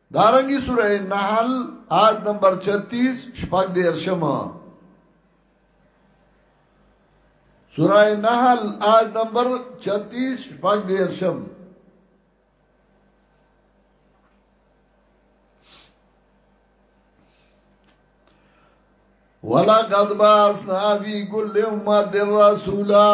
دارنګي سوره نحل آیت نمبر 36 شپږ دې ارشمه سوره نحل آیت نمبر 36 شپږ دې ارشم ولا قد باسنا فی کل امه رسولا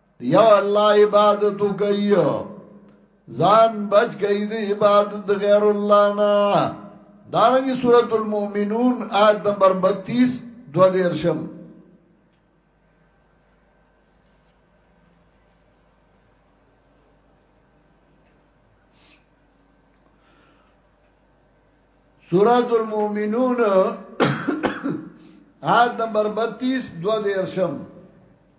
یا الله عبادت کوي ځان بچ کوي د عبادت غیر الله نه دارنګي سورۃ المؤمنون آیت نمبر 32 دو دیرشم سورۃ المؤمنون آیت نمبر 32 دو دیرشم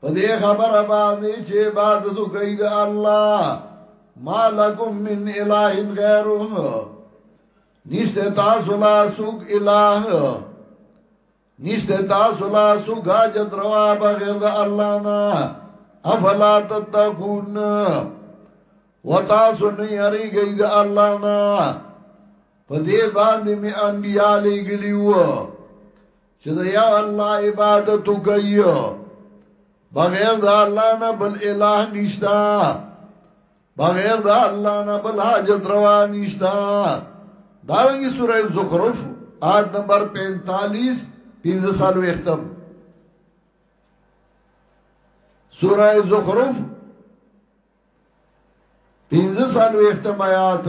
په دې خبره باندې چې عبادت کوي د الله ما لکم من الہ غیره نشته تاسو لا سوق الہ نشته تاسو لا سوق حاجت روا بغیر د الله نه افلا تتقون وتاسو نه یریږئ د الله نه په دې باندې می انبیاء لګلیو چې د یو الله عبادت کوي بغیر د الله نه بل الہ نشتا بغیر د الله نه بل حاجت روا نشتا دارنګي سوره زخرف آیت نمبر 45 15 سال وختم سوره زخرف 15 سال وختم آیات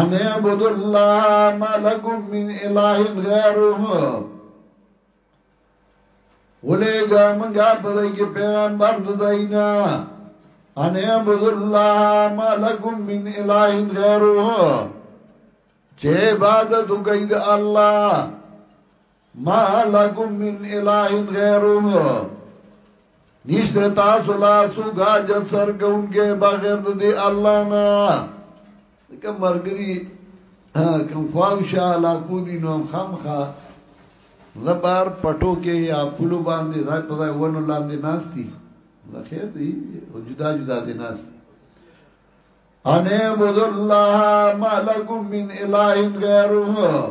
ان اعبدوا الله ما لكم من اله غيره ولېګا منګه په دې کې پیغمبر د دینا ان اعبدوا الله ما لكم من اله غيره چې عبادت کوي د الله ما لکم من اله غیره نشته تاسو لا سو غاجت سرګونګه بغیر د دی الله نه کوم مرګري کوم خواوشا لا کو دي نو خامخه زبر پټو کې یا پلو باندې ځای په ځای ونو لاندې ناشتي دا خیر دی او جدا جدا دي ناشتي ان عبد الله ما لکم من اله غیره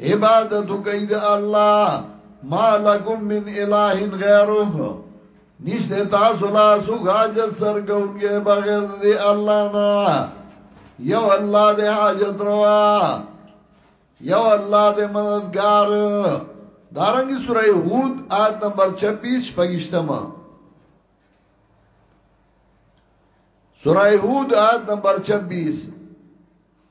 عبادت کوي د الله ما لکم من اله غیره نشته تاسو لا سو حاجت سرګونګه بغیر د الله نه یو الله د حاجت روا یو الله د مددگار دارنګي سوره هود آیت نمبر 26 پګشتما سوره هود آیت نمبر 26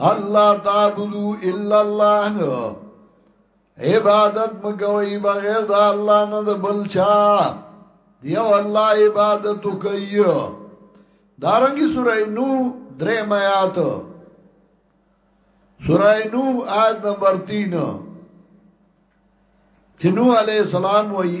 الله تعبدو الا الله عبادت مګوي بغیر د الله نه د بل چا دیو الله عبادت کوي دارنګي سورې نو درې میات سورې نو آیت نمبر 3 چې نو عليه السلام وایي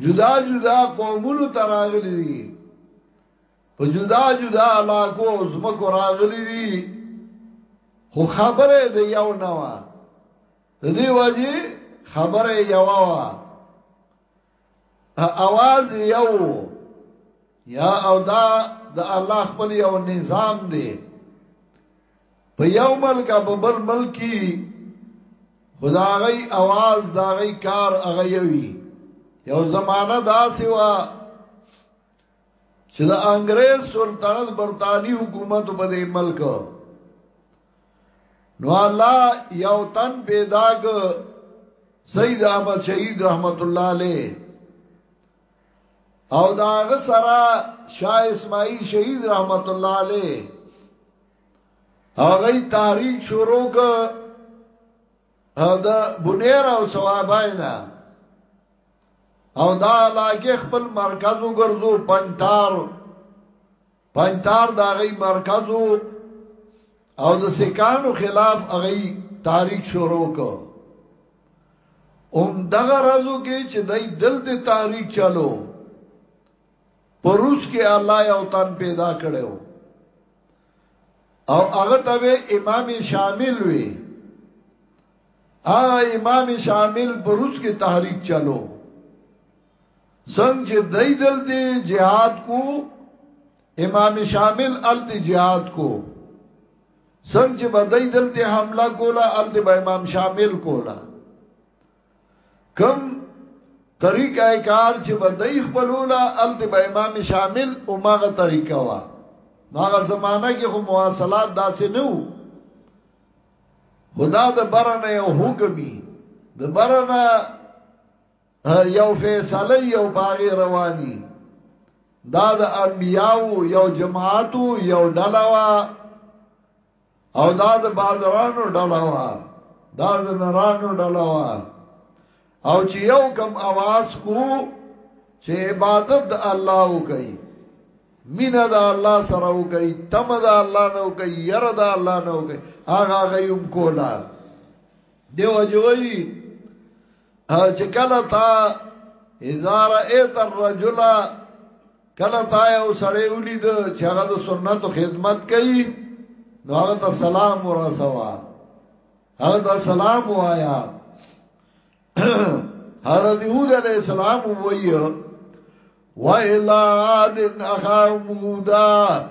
جدا جدا قومونو ته راغلي دي په جدا جدا علاقو او زمکو راغلي دي خو خبره د یو نه وا د دې واجی خبره یو وا اواز یو یا او دا د الله خپل یو نظام دی په یو ملک په بل ملکی خدا غي आवाज دا غي کار هغه یوي یو زمانہ دا سیوا چې د انګريز سلطنت برتانی حکومت په دې ملک نو الله یو تن پیدا ک سید احمد شهید رحمت الله علیه او دا غسرا شاه اسماعیل شهید رحمت الله علیه هغه تحریک شروع ک دا بنیر او ثواباینا او دا علاقه خپل مرکز وګرځو پنځتار پنځتار دا غي مرکز او د سکانو خلاف اغي تاریخ شروع کو اوم دغه رازو کې چې دای دلته تاریخ چلو پروس کې الله یو تن پیدا کړو او هغه ته امام شامل وي ا امام شامل پروس کې تحریک چلو څنګه چې دای دلته jihad کو امام شامل الته jihad کو څنګه چې بدای دلته حمله کوله الته به امام شامل کوله کم طریقه کار چې بدای خپلوله الته به امام شامل او ماغه طریقه وا ماغه زمانہ کې خو مواصلات داسې نه وو خدا د برنه یو حکمی د برنه یو فیصله یو باغی رواني دا د انبیاو یو جماعتو یو ډلوا او دا د بازرانو ډلوا دا د نرانو ډلوا او چې یو کم आवाज کو چې عبادت د الله وکي مینا د الله سره وکي تم د الله نه وکي ير د الله نه وکي هغه غيوم کولا دیو جوړي چې کله تا هزار ایت الرجل کله تا یو سړی ولید چې هغه د سنتو خدمت کوي نو هغه ته سلام ورسوا هغه ته سلام وایا حضرت هود علیہ السلام وایو وَإِلَىٰ عَادٍ أَخَاهُمْ هُودًا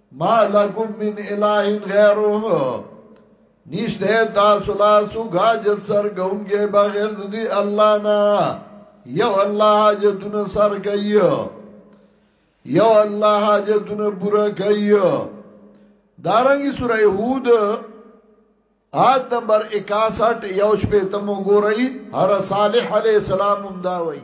ما لکم من الہ غیره نشته تاسو لا سو غاجت سر گونګه بغیر د دی الله نه یو الله حاجتون سر کوي یو الله حاجتون پورا کوي دارنګي سوره یهود آیت نمبر 61 یو شپه تم وګورئ هر صالح علی السلام هم دا وایي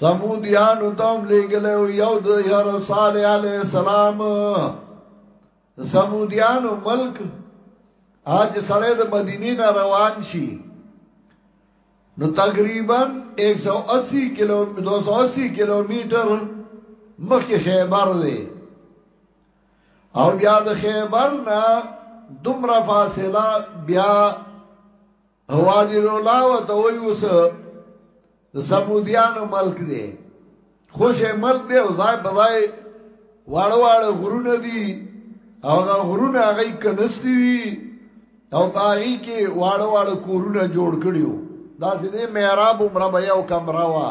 سمودیانو تم لګلو یو د هر صالح علی السلام سمودیانو ملک اج سړی د مدینې نه روان شي نو تقریبا 180 کیلو 280 کیلومتر مخکې خیبر دی او بیا د خیبر نه دومره فاصله بیا وادي رولا وته وی اوس د سمودیانو ملک دی خوشې ملک دی او ځای په ځای واړه واړه غرونه دي او هغه غرونه هغه کنستی دي او باغی کې واړه واړه کورونه جوړ کړیو دا سیده محراب عمره بیا او کمره وا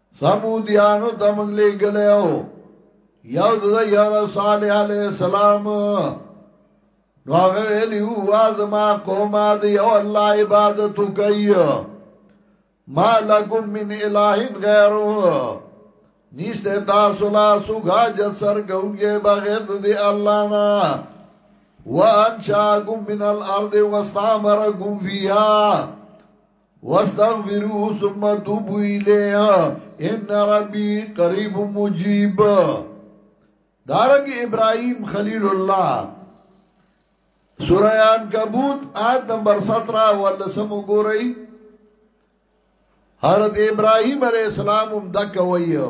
سمودیانو ته موږ لېږلی او یو د یاره صالح علی السلام نو هغه ویلی وا زما قومه د یو الله عبادت کوي ما لکم من الہ غیره نشته تاسو لا سوګه جسر کوونکې بغیر د الله نه وانشاکم من الارض واستعمرکم فیها واستغفروا ثم توبوا الیه ان ربی قریب مجیب دارنګ ابراهیم خلیل الله سورہ عنکبوت آیت نمبر 17 ولسم وګورئ حضرت ابراهیم علیہ السلام هم دک وایو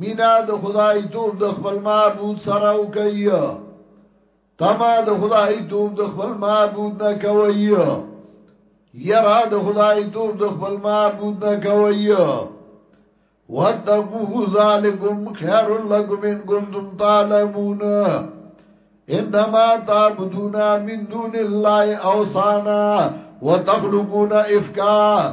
مینا د خدای توب د خپل معبود سره او کوي تما د خدای توب د خپل معبود نه کوي یرا د خدای توب د خپل معبود نه کوي واتقوا ذالکم خیر لکم ان کنتم تعلمون انما تعبدون من دون الله اوثانا وتخلقون افکا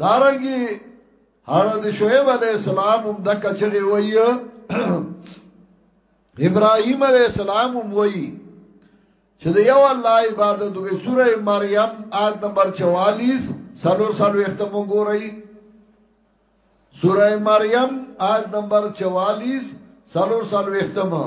دارنګي حضرت شعیب علیہ السلام هم د کچغه وای ابراهیم علیہ السلام هم وای چې د یو الله عبادت وکړي سوره مریم آیت نمبر 44 سلو سلو اختمو ګورئ سوره مریم آیت نمبر 44 سلو سلو اختمو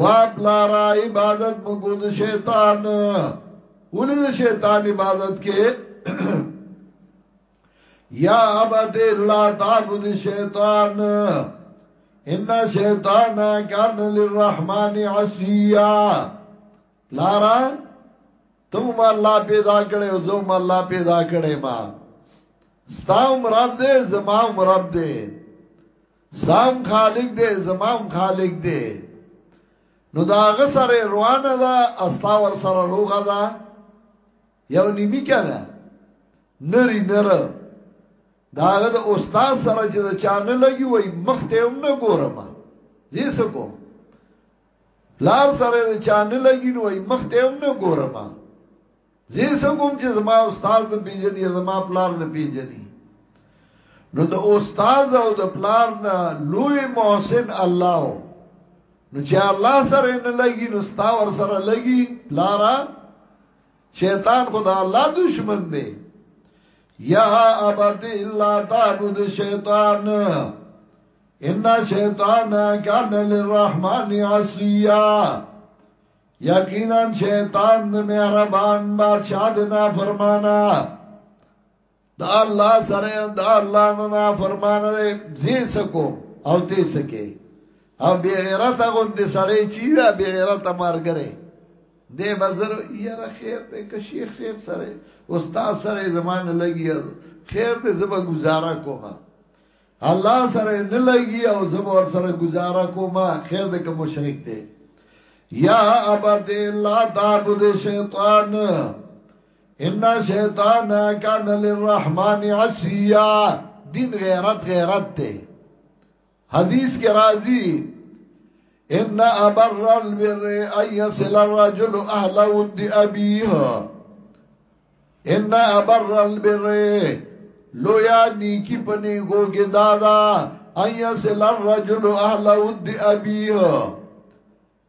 وا پلارا عبادت مکو د شیطان ولې د شیطان عبادت کې یا ابد لا تعبد شیطان ان شیطان کان للرحمن عصیا پلارا تم ما الله پیدا کړې او زه ما الله پیدا کړې ما ستاو مراد دې زماو مراد دې سام خالق دې زمام خالق دې نو دا غ سره روانه ده استا ور سره روغه ده یو نیمی کنه نری نر دا غ د استاد سره چې دا چانه لګي وای مخ ته هم نه ګورم یې سکو لار سره د چانه لګي نو وای مخ ته هم نه ګورم زه سګم چې زما استاد نه پیژني زما پلار نه پیژني نو د استاد او د پلار نه لوی محسن الله نو چې الله سره نه لګي نو ستا ور سره لګي پلارا شیطان خدا الله دشمن دی یا ابد الا تعبد شیطان ان شیطان کان للرحمن عصیا یقینا شیطان د مهربان بادشاہ د نافرمانا د الله سره د الله نه نافرمان دی زی سکو او تی سکے او بی غیرت غوند سړی چی دا بی غیرت مارګره دې بزر یاره خیر دې که شیخ صاحب سره استاد سره زمانه لګیا خیر دې زبا گزاره کومه الله سره نه لګي او زبر سره گزاره کوما خیر دې کوم مشرک دی یا ابد لا تعبد شیطان ان شیطان کان للرحمن عصیا دین غیرت غیرت ته حدیث کې راځي ان ابر البر ايصل الرجل اهله ود ابيه ان ابر البر لویا نیکی پنی کو کې دادا ایا سل الرجل اهل ود ابیه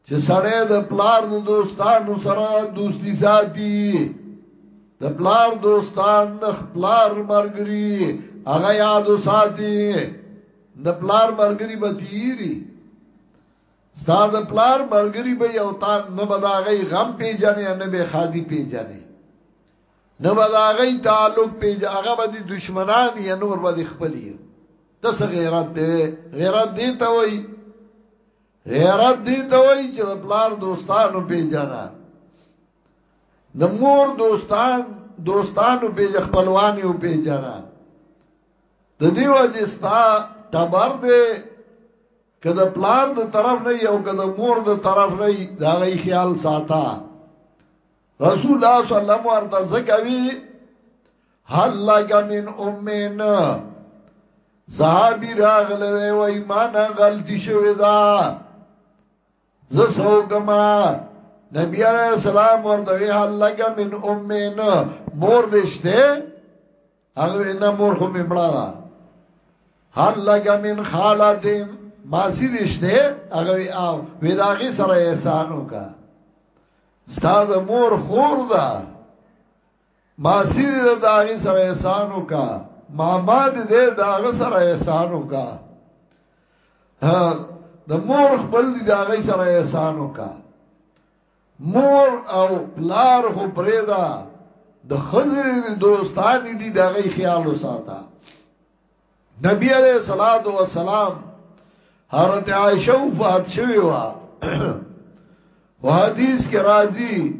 چې سړی د پلار د دوستانو سره دوستی ساتي د پلار دوستان د پلار مرګري هغه یادو ساتي د پلار مرګري به تیری ستا د پلار مرګري به یو تا نه بداغی غم پیجنې نه به خادي پیجنې نه بداغی تعلق پیج هغه به دي دشمنان یا نور به دي خپلې ته څه غیرت دی غیرت دی ته وای غیرت دی ته وای چې د پلار دوستانو پیجنا د مور دوستان دوستانو پیج خپلوانی او پیجنا د دیو جستا تبر دی که د پلار د طرف نه یو که د مور د طرف نه دا غي خیال ساته رسول الله صلی الله علیه وسلم ورته زکوي هل لک من امین صحابی راغله دی و ایمان غلطی شوی دا ز سو کما نبی علیہ السلام ورته هل لک من امین مور دشته هغه نه مور خو مې مړه ده هر لګ من خاله دې ماسی دشته هغه او وداغي سره احسان وکا استاد مور خور ده ماسی دې داغي سره احسان وکا ماما دې داغه سره احسان وکا د مور خپل دې داغي سره احسان وکا مور او پلار خو پرېدا د خزر دی دوستانی دی دا غي خیال وساته نبی علیہ الصلات والسلام حضرت عائشہ وفات شوی و او حدیث کې راځي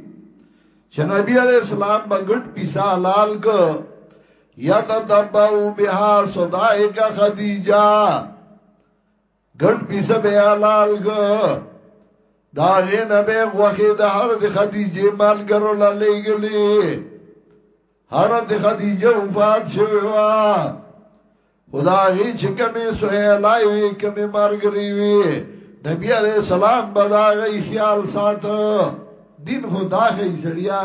چې نبی علیہ السلام بغټ پیسا لال ک یتتبعو بها صدائق خدیجہ ګډ پیسه به حلال ګ دا غې نه به غوخه د حضرت خدیجه مالګرو لالېګلې حضرت خدیجه وفات شوه وا خدا غې چې کمه سهیلای وی کمه مارګری وی نبی علیہ السلام بدا غې خیال ساتو دین خدا غې سړیا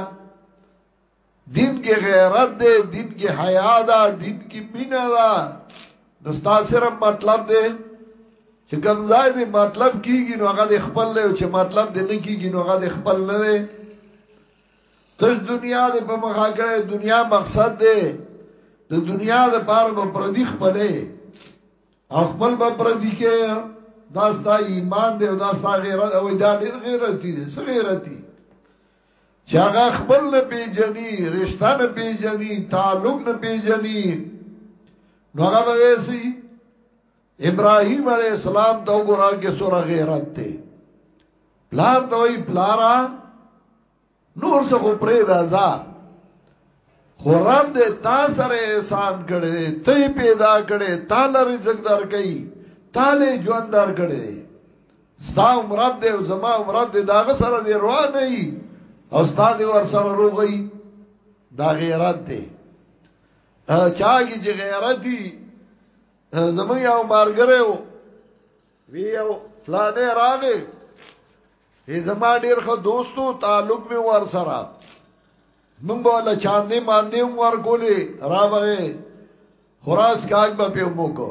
دین کې غیرت دی دین کې حیا ده دین کې مینا ده نو تاسو سره مطلب دی چې کوم ځای دی مطلب کیږي نو هغه د خپل له چې مطلب دی نه کیږي نو هغه د خپل نه دی تر دنیا دی په مخه کړې دنیا مقصد دی د دنیا د پاره په پردي خپلې او خپل په پردي کې دا ستا ایمان دی او دا ستا غیرت او دا ډیر غیرتی دی څه غیرتی چې هغه خپل نه پیژني رشتہ نه پیژني تعلق نه پیژني نو هغه به وسی ابراهيم عليه السلام ته وګوره کې سره غیرت ته پلار ته وی پلارا نور څه خو پرې دازا خو رب دې تا سره احسان کړي ته پیدا کړي تا لري زګدار کړي تا له ژوند دار کړي ستا عمرت دی او زما عمرت دی داغه سره دی روان نه او ستا دی ور سره روغی دا غیرت دی چاګي چې غیرت دی زمون یو مارګره و وی یو فلانه راغې ای زما ډیر خو دوستو تعلق می ور سره مونږ ولا چاندې باندې ور کولې راوغه خراس کاګ به په موکو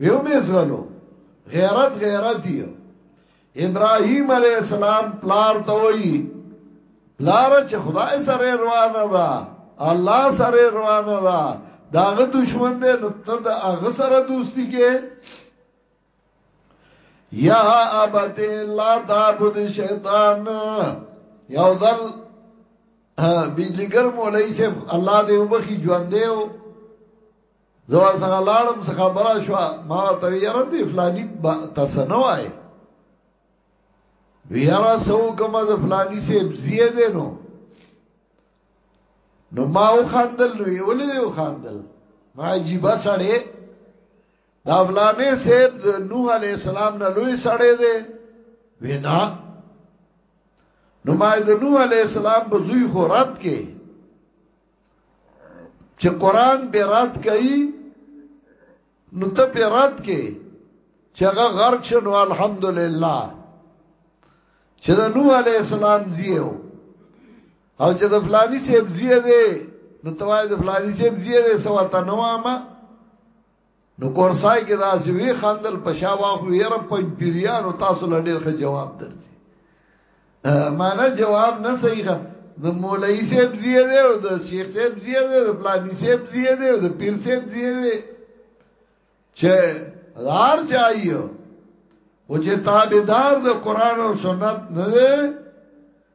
یو می زغلو غیرت غیرت یو ابراهیم علی السلام پلار ته وی پلار چې خدای سره روانه ده الله سره روانه ده داغه دشمن دی نو ته د هغه سره دوستی کې یا ابت لا تعبد شیطان یو ځل بجلیګر مولای صاحب الله دې وبخي ژوند دیو زه ور څنګه لاړم څه خبره شو ما ته یاره دی فلانی تاسو نه وای ویاره سو کوم ز فلانی سی زیه دی نو نو ما و خاندل نو ولې دی و خاندل ما عجیب سړی دا فلانی سیب د نوح علی السلام نه لوی سړی دی وینا نو ما د نوح علی السلام په زوی خو رات کې چې قران به رات کوي نو ته به رات کې چې هغه غرق شنو الحمدلله چې د نوح علی السلام زیو او چې د فلانی سیب زیه دی نو توای د فلانی سیب زیه دی سو ته نو ما نو کورسای کې دا سی وی خندل په شا واخو یې رب پنځ پیریانو تاسو لړډیر ښه جواب درځي معنا جواب نه صحیح د مولای صاحب زیه دی او د شیخ صاحب زیه دی د پلانی صاحب زیه دی او د پیر صاحب زیه دی چې هر چایو او چې تابعدار د قران او سنت نه دی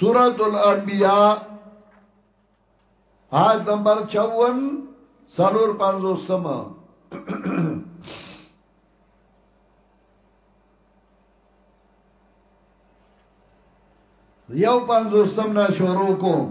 سورة الانبیاء آیت نمبر 54 سلور پانزوستم یو پانزوستم نا شروع کوم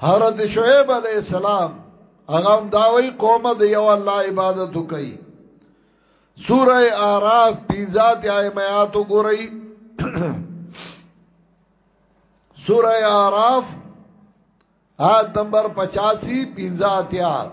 حضرت شعیب علی السلام هغه هم دا وی قوم د یو الله عبادت کوي سوره اعراف بیزات آیات وګورئ سوره اعراف آیت نمبر 85 بیزات آیات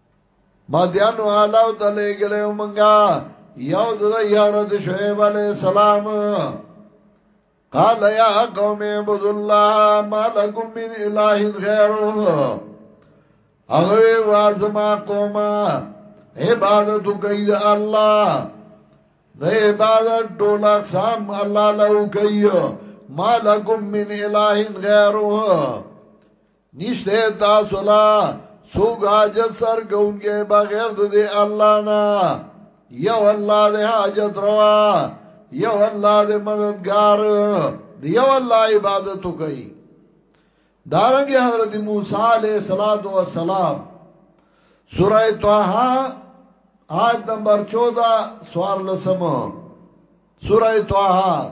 مادیانو علاو تلې ګلې مونږه یو د یار د شعیب علی السلام قال یا قوم عبد الله ما لكم من اله غیره هغه وازما قومه عبادت کوي د الله د عبادت ټول اقسام الله له کوي ما لكم من اله غیره نشته تاسو لا څوګ حاجت سر کوونکې بغیر د دې الله نه یو الله دې حاجت روا یو الله دې مددگار دی یو الله عبادت کوي دارنګه حضرت موسی علیہ الصلوۃ والسلام سورہ طه آیت نمبر 14 سوار لسم سورہ طه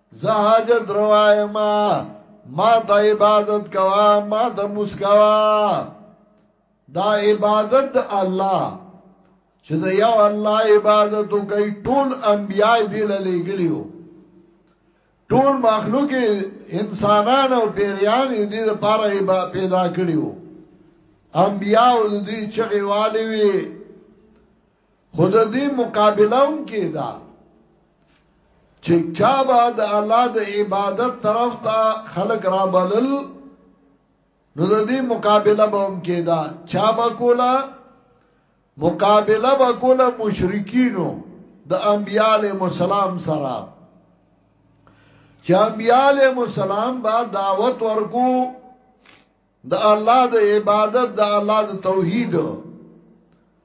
زه حاجت روایم ما ته عبادت کوا ما ته مسکوا دا عبادت د الله چې دا یو الله عبادت کوي ټول انبیاء دی لګلیو ټول مخلوق انسانان او پیریان دې لپاره پیدا کړیو انبیاء د دې چغې والي وي خود دې مقابله هم کېدا چې چا به د الله د عبادت طرف ته خلق را بلل نو د دې مقابله به هم کېدا چا به کولا مقابله به کولا مشرکینو د انبیال مسالم سره چې انبیال مسالم با دعوت ورکو د الله د عبادت د الله د توحید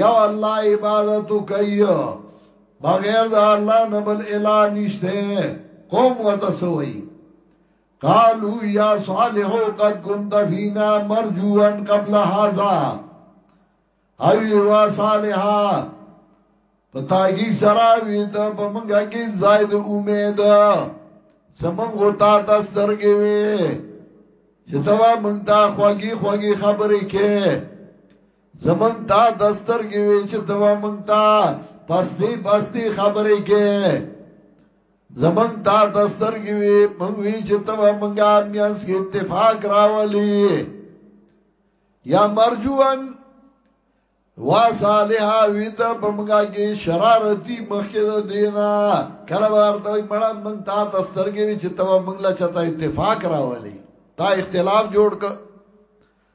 یو الله عبادت کوي بغیر د الله نه بل اله نشته قوم وتسوي قالوا يا صالح قد كنت فينا مرجوا قبل هذا ايوا صالحا پتاګي سرا وی ته بمنګه کې زائد امید سمون غو تا تاسو درګي وي چې توا مونږ ته خوږي خوږي خبرې کې زمنګ تا دستر کې وی چې دوا مونږ تا پستی پستی خبرې کې زمنګ تا دستر کې وی مونږ وی چې دوا مونږه میانس کې اتفاق راولي یا مرجوان وا صالحا وید بمګه کې شرارتي مخکې د دینا کله ورته مړه مونږ تا دستر کې وی چې دوا مونږ لا چتا اتفاق راولي تا اختلاف جوړ ک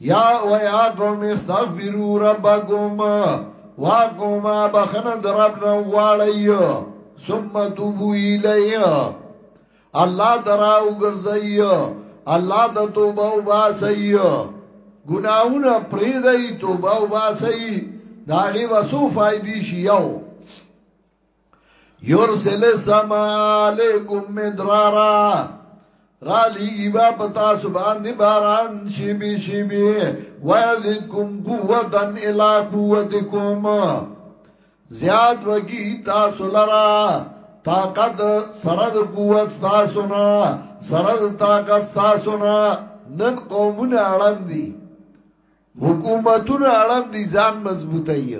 یا و یا قوم استغفروا ربکم وا قوم بخنه درب نه غواړی ثم توبو الیه الله دراو ګرځي الله د توبه او باسي ګناونه پرې دی توبه او باسي داغه وسو فائدې شي یو یرسل سما علیکم مدرارا را لیگی با پتا سبان دی باران شیبی شیبی ویزدکم قوتن الى قوتکم زیاد وگی تاسو لرا طاقت سره د قوت تاسو نه سره د طاقت تاسو نه نن قومونه اړم دي حکومتونه اړم دي ځان مضبوطي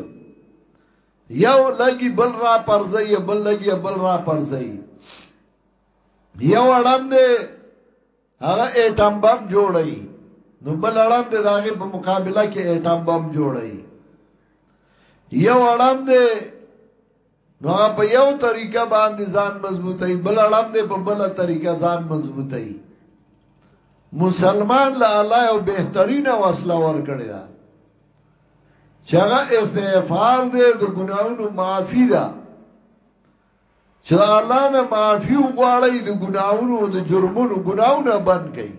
یو لګي بل را پرځي بل لګي بل را پرځي یو اړم دی هغه اټم بم جوړي نو بل اړم دی داغه په مقابله کې اټم بم جوړي یو اړم دی نو هغه په یو طریقه باندې ځان مضبوطي بل اړم دی په بل طریقه ځان مضبوطي مسلمان له الله او بهترینه وسله ور کړی دا چې هغه استغفار دې د ګناونو معافي ده چې الله نه معافي وغواړي د ګناونو د جرمونو ګناونه بند کړي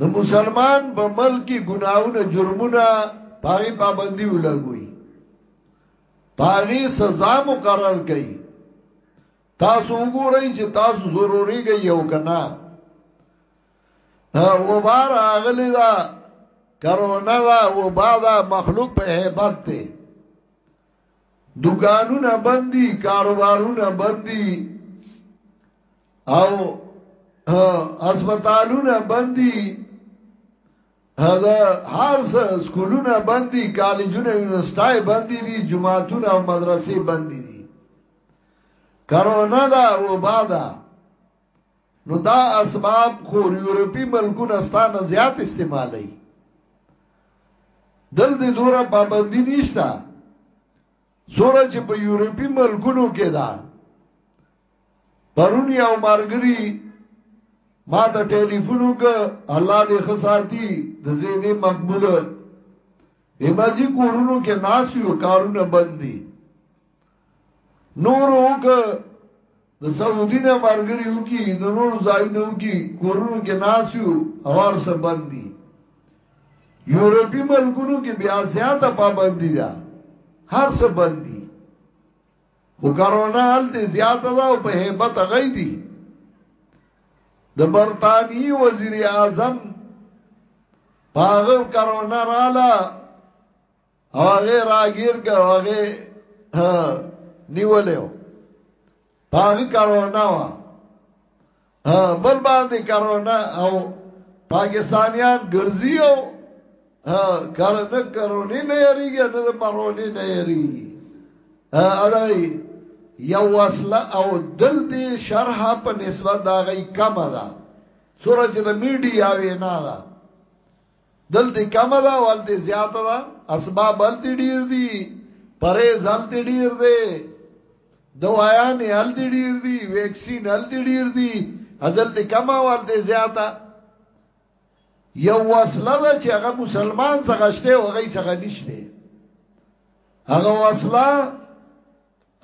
د مسلمان په ملک کې ګناونه جرمونه پاغي پابندي ولګوي پاغي سزا مقرر کړي تاسو وګورئ چې تاسو ضروري گئی یو کنا او بار اغلی دا کرونا دا او بادا مخلوق په hebat دی دکانونه بندي کاروبارونه بندي او اسپیټالونه بندي هدا هر څه سکولونه بندي کالجونه یونیورسيټي بندي دي جماعتونه او مدرسې بندي دي کرونا دا او بادا نو دا اسباب خو یورپی ملکونه ستانه زیات استعمالي دل دې دوره پابندی نشتا سوره چې په یورپی ملکونو کې دا پرون یو مارګری ما ته ټلیفون وک الله دې خصاتی د زیدې مقبول ایماجی کورونو کې ناس یو کارونه بندي نور وک د سعودي نه مرګري وکي د نور ځای نه وکي کورونو کې ناسیو اوار سره بندي یورپی ملکونو کې بیا زیاته پابندي ده هر څه بندي خو کرونا هلته زیاته ده او په hebat غي دي د برتانی وزیر اعظم پاغه کرونا رااله او هغه راګیر کا هغه نیولیو پاغي کرونا وا بل باندې کرونا او پاکستانیان ګرځي او کار نه کرونی نه یریږي نه مرونی نه یریږي ارای یو وصله او دل دی شرح په نسبت دا غي کم ده سورج د میډیا وینا ده دلته کم ده ولته زیات ده اسباب هلته ډیر دي پرې ځلته ډیر دی دوایان هلته ډیر دي ویکسین هلته ډیر دي هلته کم ولته زیات یو وسله ده چې هغه مسلمان څنګه شته او هغه څنګه نشته هغه وسله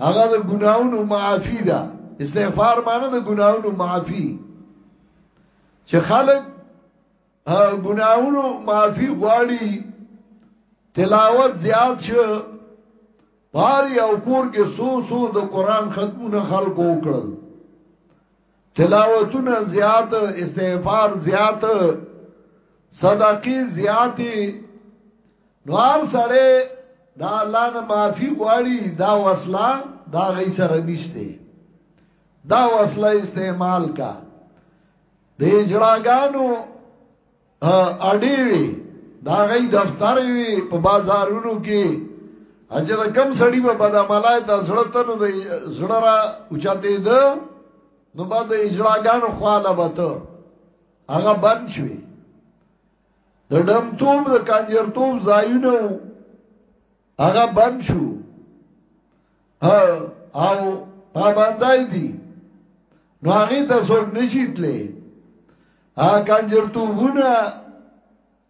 هغه د ګناونو معافي ده استغفار معنی د ګناونو معافي چې خلک ګناونو معافی غواړي تلاوت زیات شو پار یو کور کې سو سو د قران ختمونه خلق وکړل تلاوتونه زیات استغفار زیات صدقې زیاتې نوار سره دا الله نه معافي غواړي دا وسله دا غي سره نشته دا وسله استعمال کا د اجړاګانو اډي وي دا غي دفتر وي په بازارونو کې اجه دا کم سړی په بد عملای ته زړه ته نو د زړه را اوچاته ده نو بعد د اجړاګانو خواله بته هغه بند شوی د ډم توپ د کانجر توپ زایونه هغه بند شو او پابندای دي نو هغه ته څوک نشیتلې ا کنجرتوبونه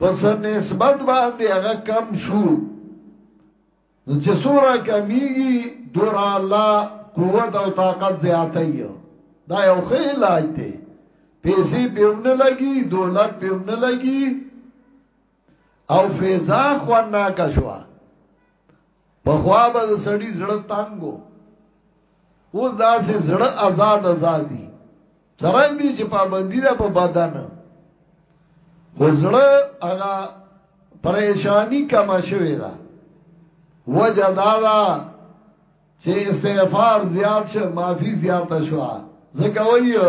پس نسبت باندې هغه کم شو نو چې سورا کمیږي دور الله قوت او طاقت زیاتایي دا یو ښه علاج دی پیسې پیوم نه لګي دولت پیوم نه لګي او فیضا خواناک شوا په خوا به سړی زړه تانګو اوس داسې زړه آزاد آزادي سره دې چې پابندی ده په بدن خو زړه هغه پریشانی کما شوی ده وجه دا ده چې استغفار زیات شه معافي زیات شوه زکه وایو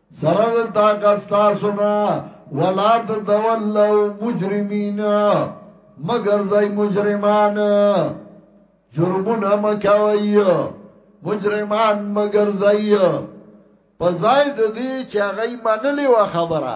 سره د طاقت ستاسو نه ولا تتولوا مجرمین مگر زای مجرمان جرمونه مکوي مجرمان مگر زای په زای د دې چې هغه منلې و خبره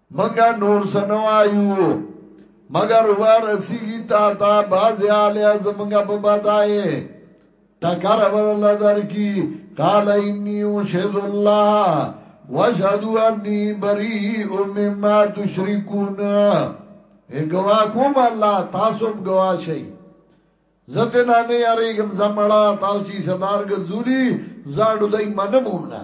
مګه نور سنوایو مګر وار سیږي تا تا باز علی زمګه په بدای ټکر بدل درکی قال انی اشهد الله واشهد انی بریء مما تشركون اے گوا کوم الله تاسو هم گوا شئ زته نه نه یریګم زمړه تاسو چې صدر ګرځولي زاړو دای منم هم نه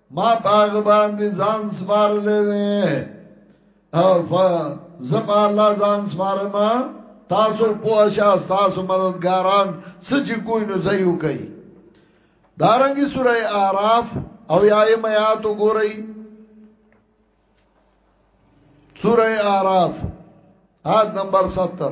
ما باغ باندې ځان سپار لري او ف زپا الله ځان سپار ما تاسو پوښا تاسو مددګاران سچ کوی نو زيو کوي دارنګي سوره اعراف او یای میات وګورئ سوره اعراف آیت نمبر 70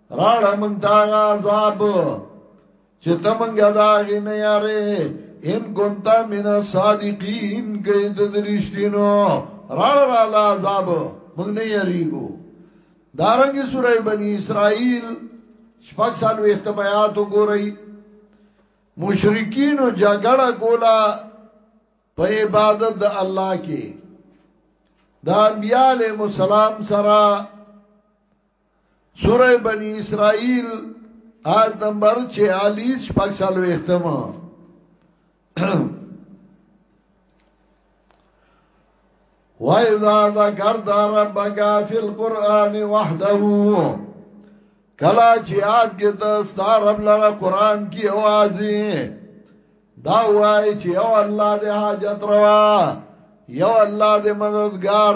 راړه مونږ ته عذاب چې ته مونږ دا غي نه یاره ان کونتا مینا صادقین گئی د درشتینو راړ را لا عذاب مونږ نه یریګو دارنګي سورې بنی اسرائیل شپږ سال وې اختمایات وګورئ مشرکین جګړه کولا په عبادت د الله کې د انبیاله مسالم سره سوره بنی اسرائیل آیت نمبر 46 شپږ سال وختم وَإِذَا ذَكَرْتَ رَبَّكَ فِي الْقُرْآنِ وَحْدَهُ کلا چې یاد کې ته ستار رب لره قران کې اوازي دا وای چې او الله دې حاجت روا یو الله دې مددگار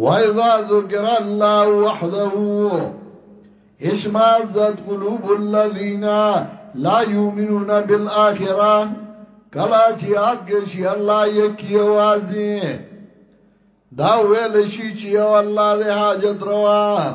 وَإِذَا ذُكِرَ اللَّهُ وَحْدَهُ اشْمَأَزَّتْ قُلُوبُ الَّذِينَ لَا يُؤْمِنُونَ بِالْآخِرَةِ کلا چې یاد کړي الله یکی اوازي دا ویل شي چې یو الله دې حاجت روا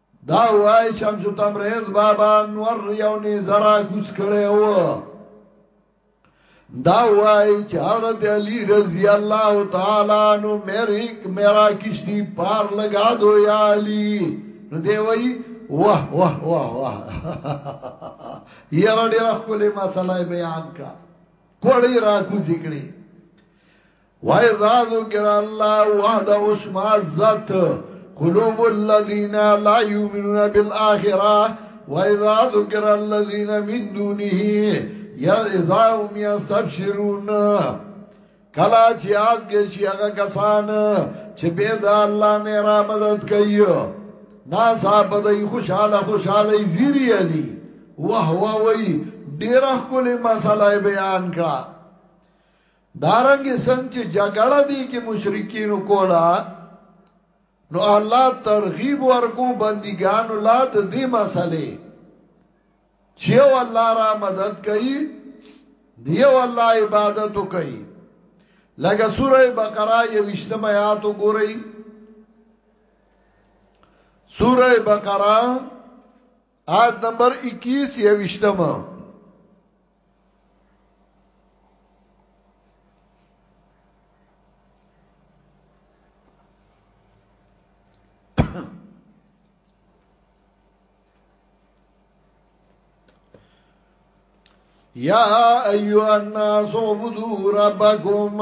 دا وای شمس تمریز بابا نور یو نه زرا کوس کړي و دا وای چې حضرت علی رضی الله تعالی نو مری میرا کشتی پار لگا دو یا علی نو دی وای واه واه واه واه یاره ډیره کولی مسله بیان کا کوړی را کو ذکرې وَإِذَا ذُكِرَ اللَّهُ وَحْدَهُ اشْمَأَزَّتْ قُلُوبُ الَّذِينَ لَا يُؤْمِنُونَ بِالْآخِرَةِ وَإِذَا ذُكِرَ الَّذِينَ مِن دُونِهِ إِذَا هُمْ يَسْتَبْشِرُونَ کلا چې یاد کې شي هغه کسان چې به د الله نه را مدد کوي نا صاحب دای خوشاله خوشاله زیری علی واه واه وای ډیره کلی مسله بیان کړه دارنګ څنګه چې جګړه دی کې مشرکین کولا نو الله ترغیب ورکو بندګان الله د دې مسلې چې الله را مدد کوي دیو الله عبادت کوي لکه سوره بقره یوشتم آیات وګورئ سوره بقره آیت نمبر 21 یا وشتما یا ایو الناس عبدو ربکم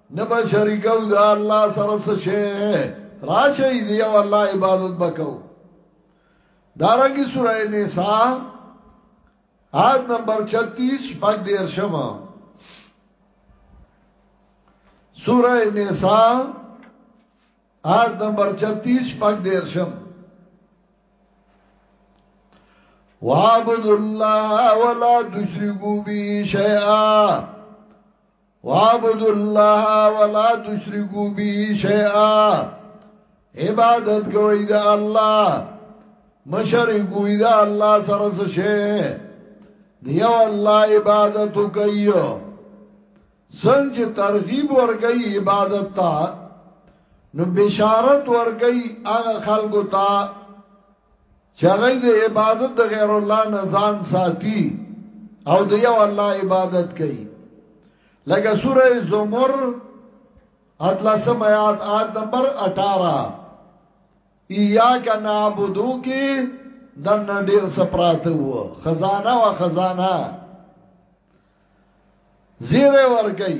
نبا شریکو دا الله سره څه شي راشه دی او الله عبادت وکاو دارنګي سورې نساء آیت نمبر 36 شپږ دیر شمه سورې نساء آیت نمبر 36 شپږ دیر شمه وعبد الله ولا تشركوا به شيئا وعبدوا الله ولا تشركوا به شيئا عبادت کوي د الله مشرک وي د الله سره څه شي دیو الله عبادت کوي څنګه ترغیب ورګي عبادت ته نو بشارت ورګي هغه خلکو ته چې هغه د عبادت د غیر الله نه ځان ساتي او د یو الله عبادت کوي لکه سوره زمر اتلسم آیات آیت نمبر 18 ایاک نعبدو کې د نډیر سپراته وو خزانه وا خزانه زیره ورګي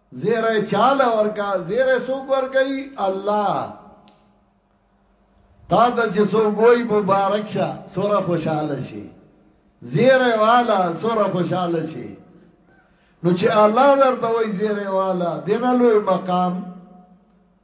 زیره چاله ورکا زیره سوک ورکای الله تا ته چې سوګوي مبارک شه سوره خوشاله شي زیره والا سوره خوشاله شي نو چې الله درته وای زیره والا دینه لوی مقام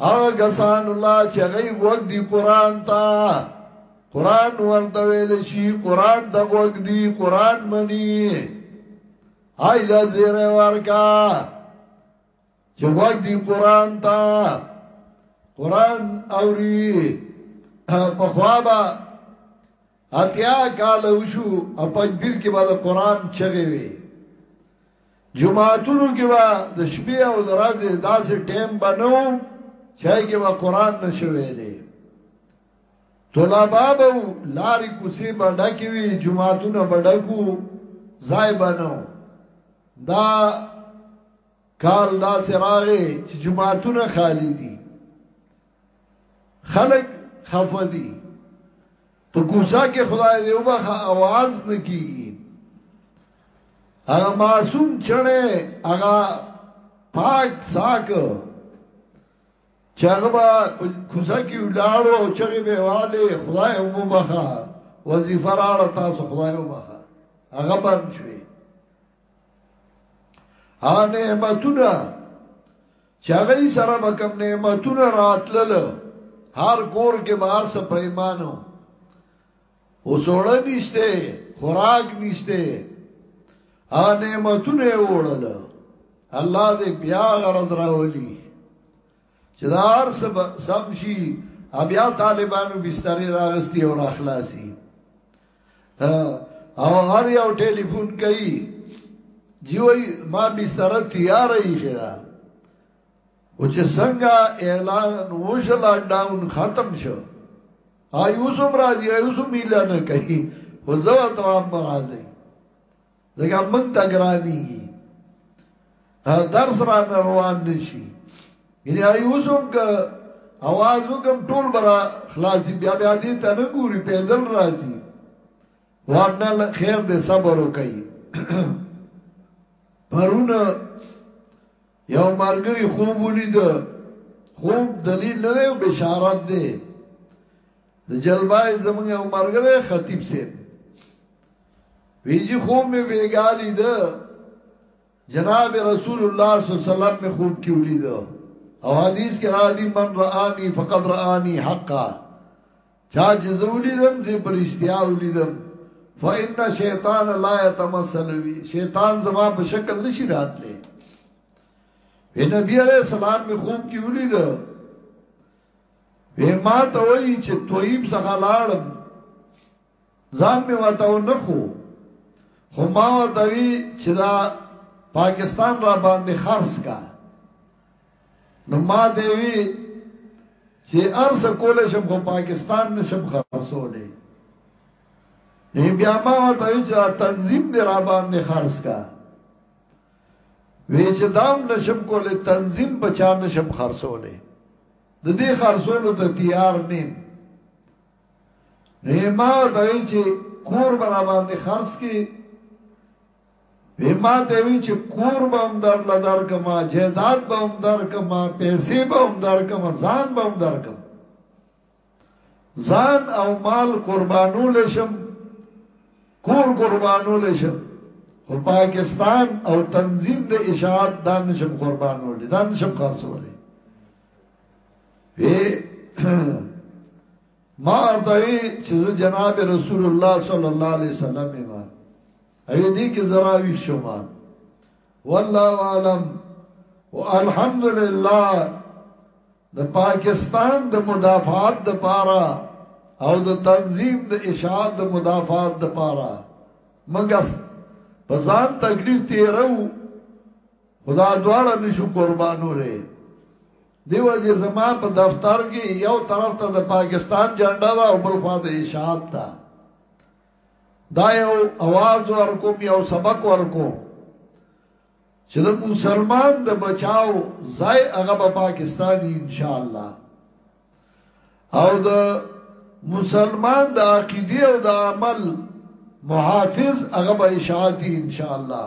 هغه کسان الله چې غیب وګ دی قران تا قران ورته ویل شي قران د وګ دی قران منی هاي لا زیر ورکا چې وګ دی قران تا قران اوري په خوابه اتیا کال وشو اپنځبیر کې بعد قران چغه وی جماعتونو کې به د شپې او د ورځې داسې ټیم بنو چای کې به قران نشویلې طلبه به لارې کوڅې به ډکې وي جماعتونه به ډکو ځای بنو دا کال دا سراغه چې جماعتونه خالی دي خلق خفدی په کوڅه کې خدای دې وبخه आवाज نکېږي هغه معصوم چړې هغه پاک ساک چغبا کوڅه کې ولاړو او چغې به والي خدای هم وبخه وظیفه راړه تاسو خدای وبخه هغه باندې شوي ها نعمتونه چې هغه سره به کوم نعمتونه راتلل هر کور کې بهر څه پېمانو وسوړه نشته خوراک نشته ا نعمتونه وړل الله دې بیا غرض راولي چې دا هر څه سم شي بیا طالبانو بستر راغستي او راخلاصي او هر یو ټلیفون کوي جیوی ما به سره تیار یې خدا او چې څنګه اعلان وشو لاک ډاون ختم شو ایوسم راځي ایوسم اعلان کوي خو زه ته ما راځي دغه من ته ګرانیږي درس را روان نشي یعنی ایوسم که आवाज وکم ټول برا خلاصي بیا بیا دې ته نه ګوري پیدل راځي ورنه خیر دې صبر وکي پرون یو مرګري خوب ولید خوب دلیل نه دی بشارت دی د جلبای زمونږ یو مرګره خطیب سیب ویجی خوب می بیگالی ده جناب رسول الله صلی الله علیه وسلم می خوب کی ولید او حدیث کې را دي من رآنی فقد رآنی حقا چا چې زولیدم چې پرشتیا ولیدم فإن شیطان لا يتمثل بي شیطان زما په شکل نشي راتله وی نبی علیہ السلام می خوب کی ولید وی ما ته وی چې طیب څخه لاړم ځان مې ورته ونښو، خو ما ورته وي چې دا پاکستان راباندې خرڅ کا. نو ما ته وی چې ارس کول شم خو پاکستان نشم خرڅولې نه بیا ما ته وی چې تنظیم دې را باندې خرڅ کا وی چې دام نشم کولې تنظیم بچا نشم خرڅولې د دې خرڅولو ته تیار نیم نو ما ورته وی چې کور به را باندې خرڅ کې وی ما ته وی چې کور به هم در لدر کما جیداد به هم در کما پیسې به هم در کما ځان به هم در کما ځان او مال قربانو لشم کور قربانو لشم او پاکستان او تنظیم د اشاعت دان شم قربانو لې دان شم خرڅولې وی ما ارتوی چې جناب رسول الله صلی الله علیه وسلم ما اوی دې کې زراوی شوما والله عالم والحمدلله د پاکستان د مدافعات د پاره او د تنظیم د اشاعت د مدافعات د پاره منګه په ځان تکلیف تیرو خدا دواړه نشو قربانو لري دیو جی زما په دفتر کې یو طرف ته د پاکستان جنډا دا او بل خوا د اشاعت دا دا یو आवाज ورکوم یو سبق ورکوم چې د مسلمان د بچاو ځای هغه په پاکستاني ان شاء الله او د مسلمان د عقیده او د عمل محافظ هغه به اشاعتي ان شاء الله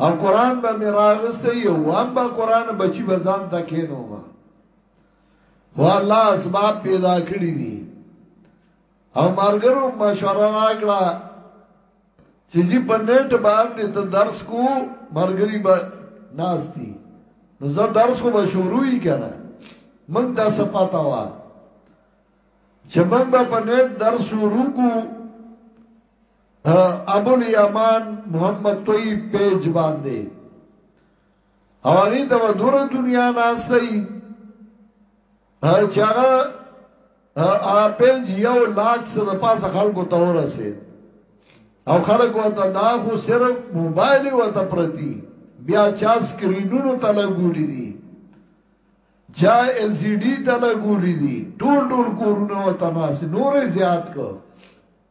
او قران به مې راغسته یو هم به قران بچی به ځان تا کینو ما هو الله اسباب پیدا کړی دي او مرګرو مشوره راکړه چې زی په نیټ باندې ته درس کو مرګری به ناشتي نو زه درس کو به شروع یې کنه موږ دا سپاتا وا چې موږ به په نیټ درس شروع کو ابو الیمان محمد طیب پیج باندې او هغه د ودور دنیا ناشتي چې هغه پیج یو لاک سره د پاسه خلکو ته ورسید او خلک وته دا خو صرف موبایل وته پرتی بیا چا سکرینونو ته لګولې دي چا ال سی ډي ته لګولې دي ټول ټول کورونه وته ناس نورې زیات کو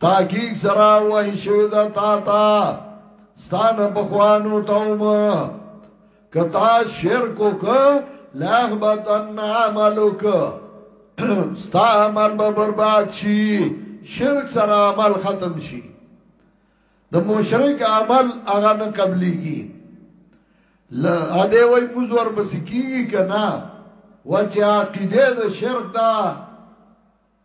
تاکیق سرا وحی شوی دا تا تا ستان بخوانو تاوم کتا شرکو که لاغ بطن عملو که ستا عمل به برباد شي شرک سره عمل ختم شي د مشرک عمل هغه نه قبليږي لا اده وای مزور بس کیږي کنا و چې عقیده د شرک دا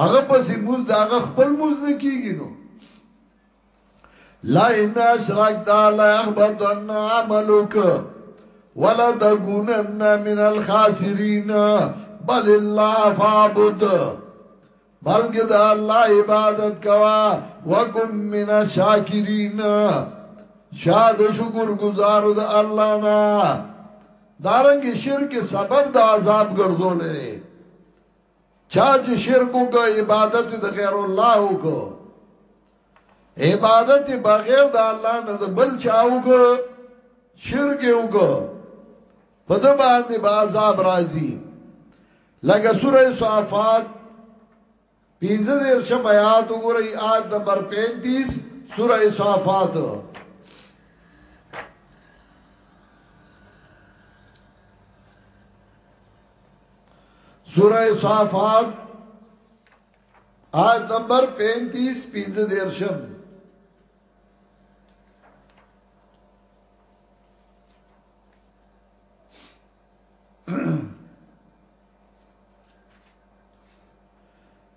هغه پسې موز دا هغه خپل موز نه کیږي نو لا ان اشرکت لا يحبطن عملك ولا تكونن من الخاسرين بل الله فاعبد بلکې د الله عبادت کوا وکم من الشاکرین شاد شکر گزار د الله نه دارنګ شرک سبب د عذاب ګرځولې چا چې شرک وکړ عبادت د غیر الله وکړ عبادت بغیر د الله نه د بل چا وکړ شرک وکړ په د باندې عذاب راځي لکه سوره صافات پینځه دیر شم آیات وګورئ آیت نمبر 35 سوره صافات سورہ صافات آیت نمبر 35 پینځه دیرشم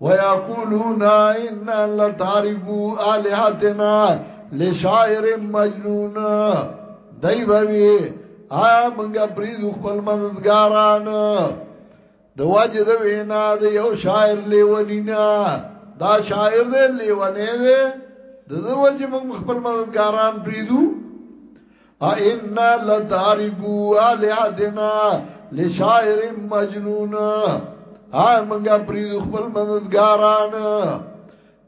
ويقولون ان لتاركو الهتنا لشاعر مجنون دای بوي آیا منګه برید خپل مددګاران د واجه د وینا د یو شاعر لیونینا دا شاعر دی لیونی دی د دې وجه موږ خپل مددګاران بریدو ائنا لتارکو الہتنا لشاعر مجنون آئے منگا پرید خپل مددگاران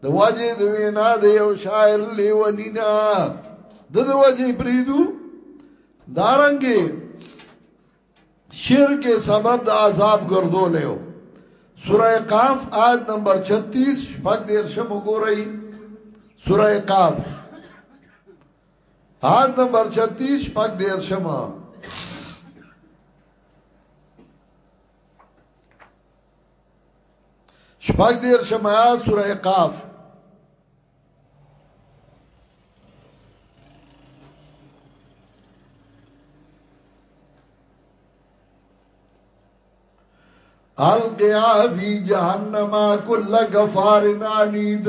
د واجه د وینا د یو شاعر لیونینا د د واجه پریدو دارنګي شیر کې سبب د عذاب ګرځولې او سوره قاف آیت نمبر 36 شپږ دیر شم وګورئ سوره قاف آیت نمبر 36 شپږ دیر شمه شپږ دیر شمه سوره قاف القیا فی جہنم کل غفار عنید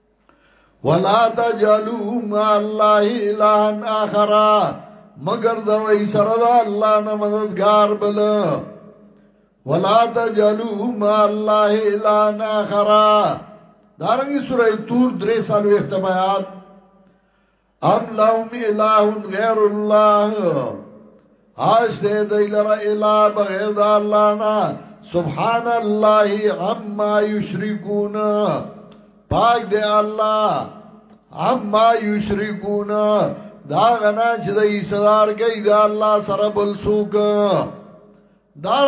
ولا تجعلوا مع الله الا اخر مگر دوی سره د الله نه مددگار بل ولا تجعلوا مع الله الا اخر دارنګي سورې تور درې سالو اختبایات ام لهم الہ غیر الله آش دے دی لرا الہ بغیر دا اللہ نا سبحان اللہ عما یشرکون پاک دے اللہ عما یشرکون دا غنا چې د ایصدار گئی دا الله سره بل سوک دا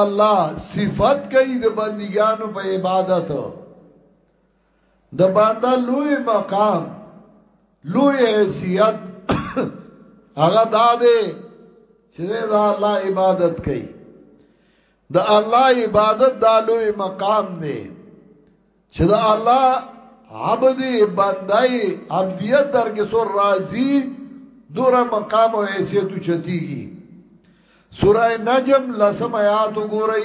الله صفت گئی د بندګانو په عبادت د باندا لوی مقام لوی حیثیت هغه دا دی چې دا الله عبادت کوي د الله عبادت دا لوی مقام دی چې دا الله عبد بندای عبدیت در کې سور راضی دوره مقام او حیثیت چتیږي سورہ نجم لسم آیات وګورئ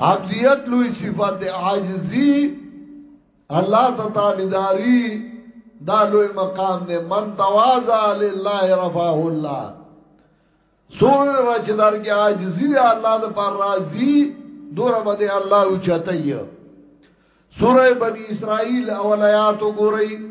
عبدیت لوی صفت دی عاجزی الله ته تابعداري دا لوی مقام دی من تواضع لله رفعه الله سور رچ در کې عاجزی دی الله د پر راضي دور باندې الله او چتای سوره بنی اسرائیل اول آیات وګورئ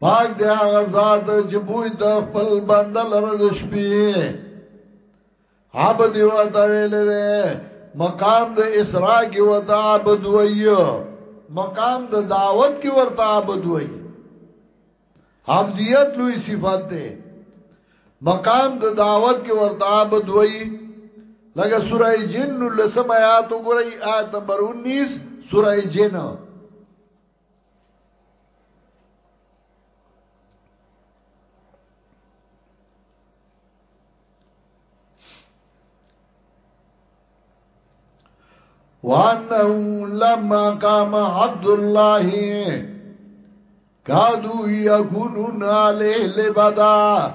پاک دی هغه ذات چې بوی د خپل بنده لره د شپې عبد یو تا ویل دی مقام د اسراء کې وته عبد وایو مقام د دعوت کې ورته عبد وایي عبدیت لوی صفت ده مقام د دعوت کې ورته عبد وایي لکه سوره جن لسم آیات وګورئ آیت نمبر 19 سوره جن وانه لما قام عبد الله قادو يكونون عليه لبدا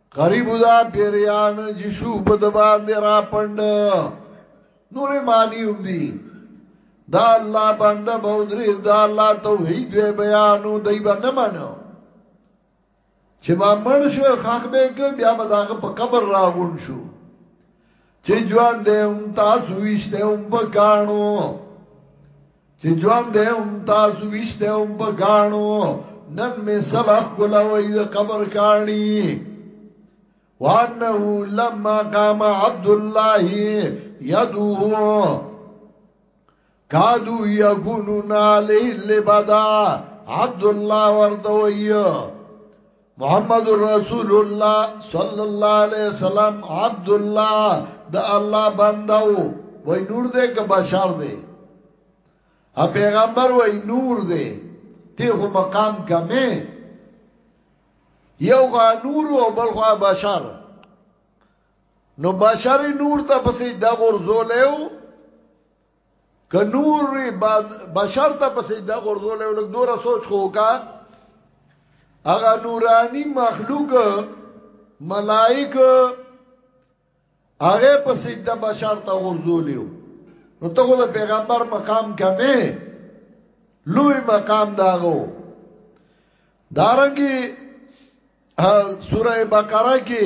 غریب دا پیریان چې شو په د باندې را پند نورې معنی هم دي دا الله بنده بودري دا الله توحید به بیانو دی به نه منو چې ما مړ شو خاک به کې بیا به داغه په قبر راغون شو چې جوان دې هم تاسو وشته هم بګانو چې جوان دې هم تاسو وشته هم بګانو نن می صلاح کولا وای د قبر کانی وانه لما قام عبد الله يدوه کادو یکونون علی لبدا عبد الله وردوی محمد رسول الله صلی الله علیه وسلم عبد الله د الله بندو وای نور دې که بشر دې ا پیغمبر وای نور دې ته خو مقام کمه یو غا نور او بل غا بشر نو بشری نور ته پسې دا غرزولیو که نور بشر ته په سجده غرزول یو لږ دوره سوچ خو کا هغه نورانی مخلوق ملائک هغه په سجده بشر ته غرزول یو نو ته د پیغمبر مقام کمه لوی مقام داغو دارنګي سوره بقره کې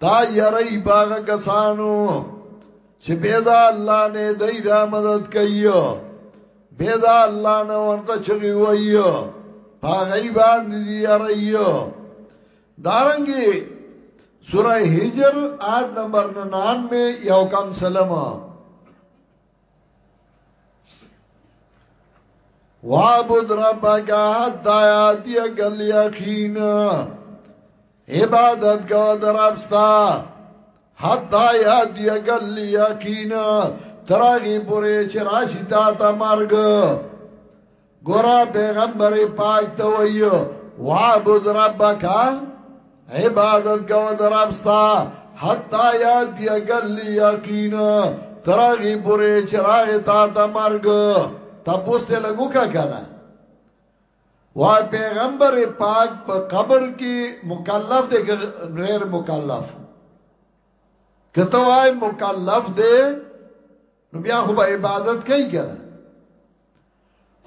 دا یری باغ کسانو چې بيدا الله نه دای را مدد کوي بيدا الله نه ورته چغي وایي هغه باندې دی یری دارنګي سورہ ہجر آیت نمبر 99 یو کم سلمہ وعبد ربک حتا یاتیک الیقین عبادت کو دربستا حتا یاد یګل یقین تراغي پوره چې راشي تا تا مرګ ګورا پیغمبر پاک ته وایو وعبد ربک عبادت کو دربستا حتا یاد یګل یقین تراغي پوره چې راغی تا تا مرګ تاسو ته لګو کا کنه وای پیغمبر پاک په پا قبر کې مکلف دی که غیر مکلف کته وای مکلف دی نو بیا خو به عبادت کوي کنه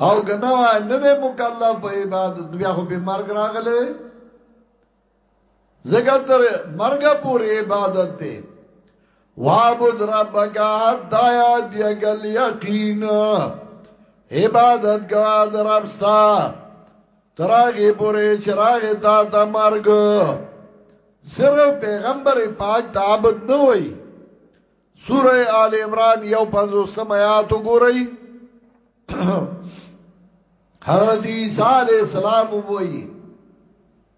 او کنه وای نه دی مکلف په عبادت بیا خو به مرګ راغله زګه تر مرګ پورې عبادت دی وعبد ربک حتا یاتیک الیقین عبادت کوا در ابستا تراغی پورې چراغ تا تا مرګ صرف پیغمبر پاک ته عبادت نه وای سوره آل عمران یو پنځو سم آیات وګورئ حضرت عیسی علیہ السلام وایي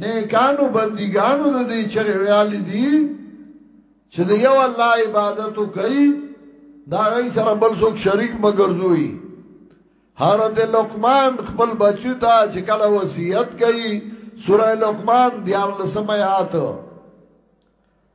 نیکانو بندګانو د دې چغې ویالي دي چې د یو الله عبادت کوي دا غي سره بل څوک شریک مګرځوي حضرت لقمان خپل بچی ته چې کله وصیت کوي سوره لقمان دیار لسم آیات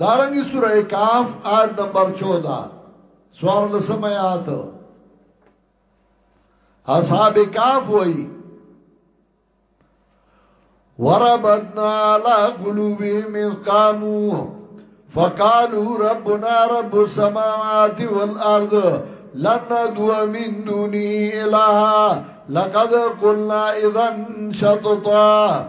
دارنګي سوره کاف آیت نمبر 14 سوال لسم آیات اصحاب کاف وای وربتنا على قلوبهم اقاموا فقالوا ربنا رب السماوات والارض لن دو من دونی الها لقد قلنا اذن شططا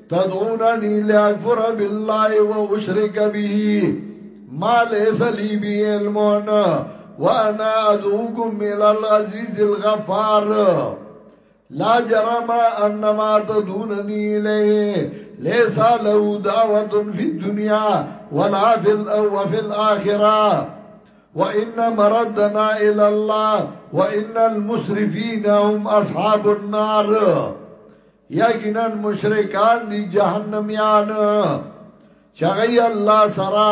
تدونني لأكفر بالله وأشرك به ما ليس لي به علم وأنا أدوكم إلى العزيز الغفار لا جرم أنما تدونني إليه ليس له دعوة في الدنيا ولا في, الأو في الآخرة وإن مردنا إلى الله وإن المسرفين هم أصحاب النار یقینا مشرکان دی جهنميان چغی الله سرا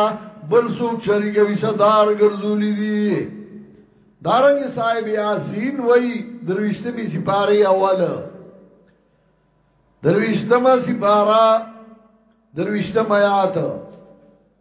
بل سوک شریک وی صدار ګرځولی دی دارنګ صاحب یاسین وای درويشتمی سپاره اول درويشتمه سپاره درويشتمه آیات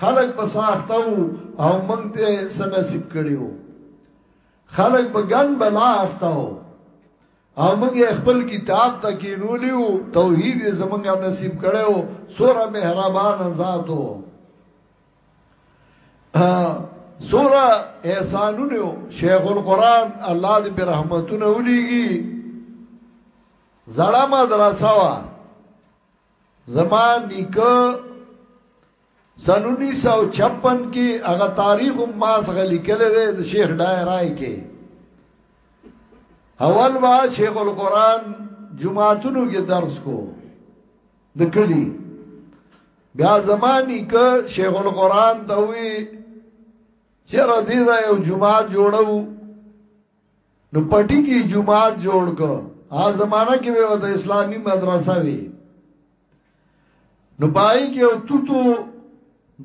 خلق په ساخته وو او مونږ ته سنصیب کړیو خلق په ګن بلا اخته وو او مونږ خپل کتاب ته کینولیو توحید زمونږه نصیب کړو سوره مهربان ذاتو سوره احسانونو شیخ القران الله دې برحمتونه وليږي زړه مدرسه وا زما نیکه سن 1956 کې هغه تاریخ ما څنګه لیکل دی د شیخ ډایرای کې اول با شیخ القرآن جمعاتونو کې درس کو د کلی بیا زمانی که شیخ القرآن ته وی چیرې دې یو جمعات جوړو نو پټی کې جمعات جوړ کو ها زمانہ کې به وته اسلامی مدرسه وی نو پای کې او توتو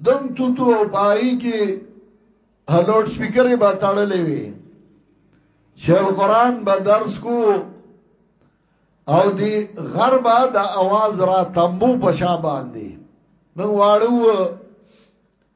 دنګ توتو او پای کې هلوډ سپیکر به تړلې وی شیخ القرآن به درس کو او دی غربا د आवाज را تنبو پشا باندې من واړو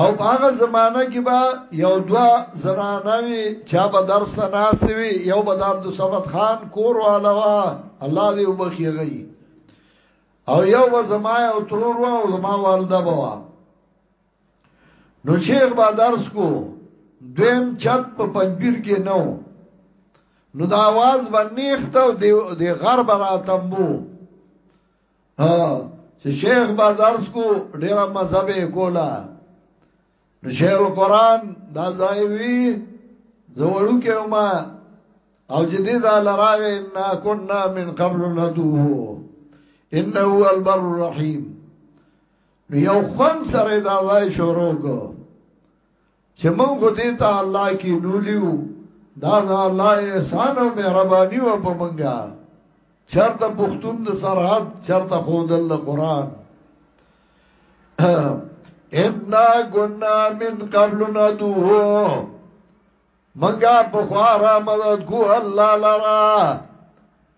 او په هغه زمانہ کې به یو دوا زنانه وي چا به درس ته ناست وي یو به د عبدالصمد خان کور والا وا الله دې وبخي غي او یو به زما او ترور وا او زما والده بوا نو شیخ با درس کو دویم چت په پنځبیر کې نو نو دا आवाज باندې ختو دی غرب را تمبو ها چې شیخ بازارس کو ډیره مذهب کولا نو شیخ القران دا ځای وی زوړو کې ما او چې دې ځا لراغه ان كنا من قبل ندوه انه هو البر الرحیم نو یو خون سره دا ځای شروع کو چې موږ خو دې ته الله کې نولیو دا دا الله احسان او مهرباني و په منګه چرته پښتون د سرحد چرته خودل د قران ان كنا من قبل ندوه منګه په خورا مدد کو الله لرا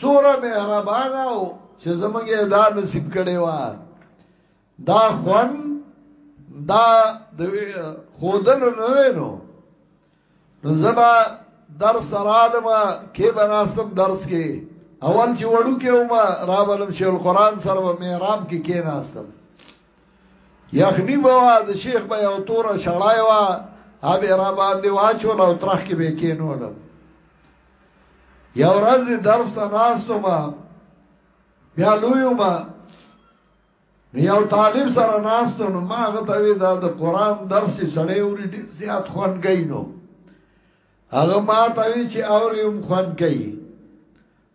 سوره مهربان او چې زمونږ دا نصیب کړي وا دا خوان دا د خودل نه نو نو زبا درس ترالم کې بناستم درس کې اول چې وړو کې ومه را بلم شیخ القرآن سره په محراب کې کې ناستم یخنی بوا د شیخ به یو تور شړای وا هبه را باندې واچول او ترخ کې به کې نولم یو ورځ درس ته ناستو ما بیا لویو ما یو طالب سره ناستو نو ما غته وی دا د قران درس سړی اوري ډیر زیات خوان گئی نو هغه ما ته وی چې اوري هم خوان گئی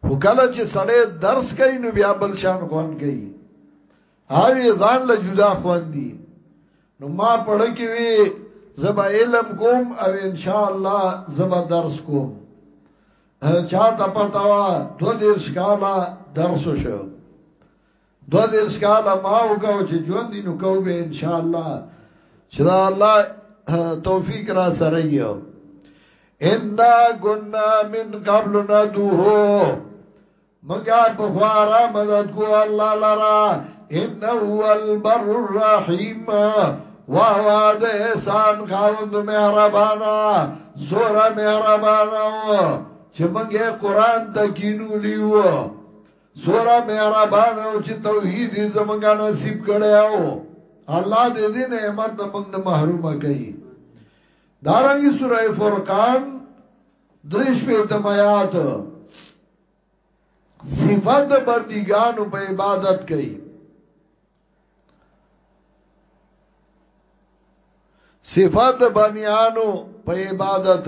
خو کله چې سړی درس کوي نو بیا بل شان خوان گئی هاوی ځان له جدا خوان دي نو ما پړه کې وی زبا علم کوم او ان شاء الله زبا درس کوم چاته پتا وا دو دیر شکالا درس شو دو دیر شکالا ما وکاو چې ژوند دینو کو به ان شاء الله چې دا الله توفیق را سره یو ان كنا من قبل ندوه مونږه پخوا را مدد کو الله لرا انه هو البر الرحیم وهو د احسان خاوند مهربانا زور مهربانا چې مونږه قران تکینو لیو زور مهربانا چې توحید زمونږه نصیب کړو الله دې دې نعمت مونږ نه محرومه کړي دارنګي سوره فرقان درې شپېتم آیات صفت د بندګانو په عبادت کوي صفات د بنیانو په عبادت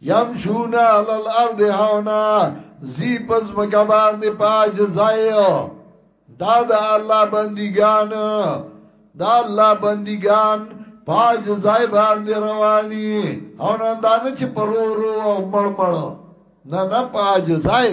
یمشون علی الارض هونا زی پس مکا باندې پاج زایو دا د الله بندگان دا الله بندگان پاج زای باندې رواني او نه دانه چې پرورو او مړمړ نه نه پاج زای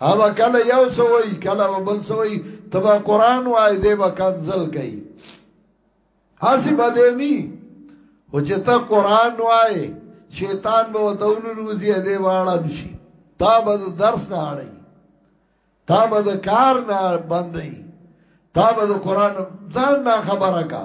هغه کله یو سوی کله بل سوی تبا قران وای دی با کنزل کئ حاسی بدینی او چې ته قران وای شیطان به وتول روزي دی واړه مشي تا به درس نه اړي تا به کار نه بندي تا به قران ځان نه خبره کا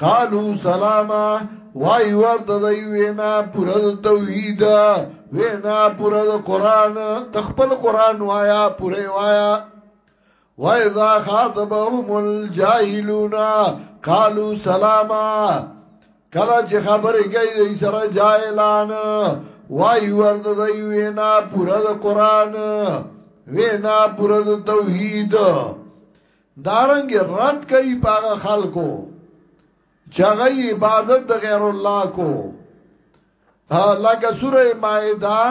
قالو سلاما وای ورته دی وینا پورا د توحید وینا پورا د قران د خپل قران وایا پورې وایا وای ذا خاطبهم الجاهلون قالو سلاما کله چې خبرې کوي د سره جاهلان وای ورته دی وینا پورا د قران وینا پورا د توحید دارنګ رد کوي پاغه خلکو چې هغه عبادت د غیر الله کو لکه سوره مائده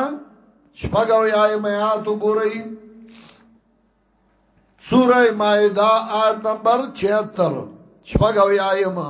شپږو یا میات وګورئ سوره مائده آیت نمبر 76 شپږو یا ما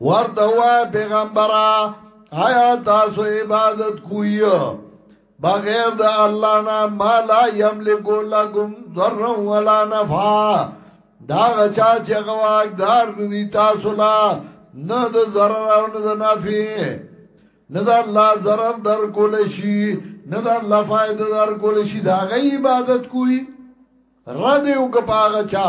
ورته وای پیغمبره آیا تاسو عبادت کوی بغیر د الله نه ما لا یملک لکم ضر ولا نفع دا غچا چې غواګدار ندی تاسو لا نه د ضرر او نه د نفع نه د الله ضرر در کول شي نه د الله فائدہ در کول شي دا غي عبادت کوی رد یو کپاغه چا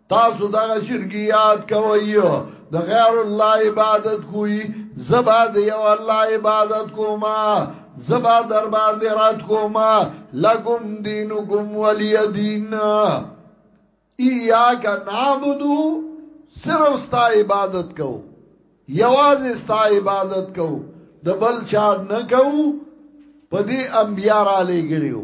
تاسو دغه شرکیات کوي د غیر الله عبادت کوي زبا د یو الله عبادت کوما زبا در باندې رات کوما لکم دینکم ولی دین ایاک نعبدو صرف ستا عبادت کو یوازې ستا عبادت کو د بل چا نه کو پدې انبیار علی ګریو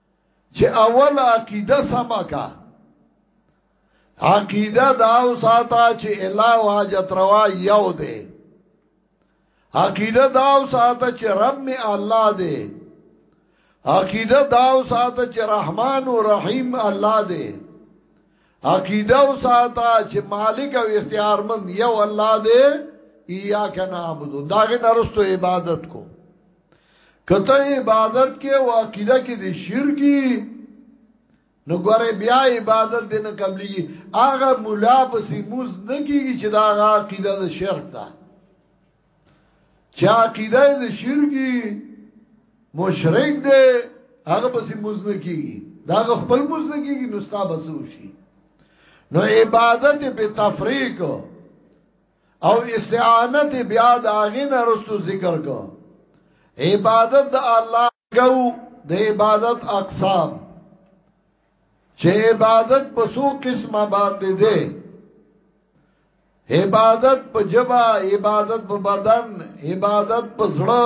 چې اول عقیده سما کا عقیده دا او ساته چې الله او حاجت روا یو دی عقیده دا او ساته چې رب می الله دی عقیده دا او ساته چې رحمان او رحیم الله دی عقیده او ساته چې مالک او اختیارمند یو الله دی یا کنا عبدو داغه نرستو عبادت کو کته عبادت کې او عقیده کې د شرکی نو ګوره بیا عبادت دې نه قبليږي هغه مولا په سیموز نه کیږي چې دا هغه عقیده د شرک ده چې عقیده د شرکی مشرک دی هغه په سیموز نه کیږي دا خپل موز نه کیږي نو ستا بسو شي نو عبادت په تفریق او استعانت بیا د اغین رستو ذکر کو عبادت د الله کو د عبادت اقسام چې عبادت په سو قسمه باندې ده عبادت په جبا عبادت په بدن عبادت په زړه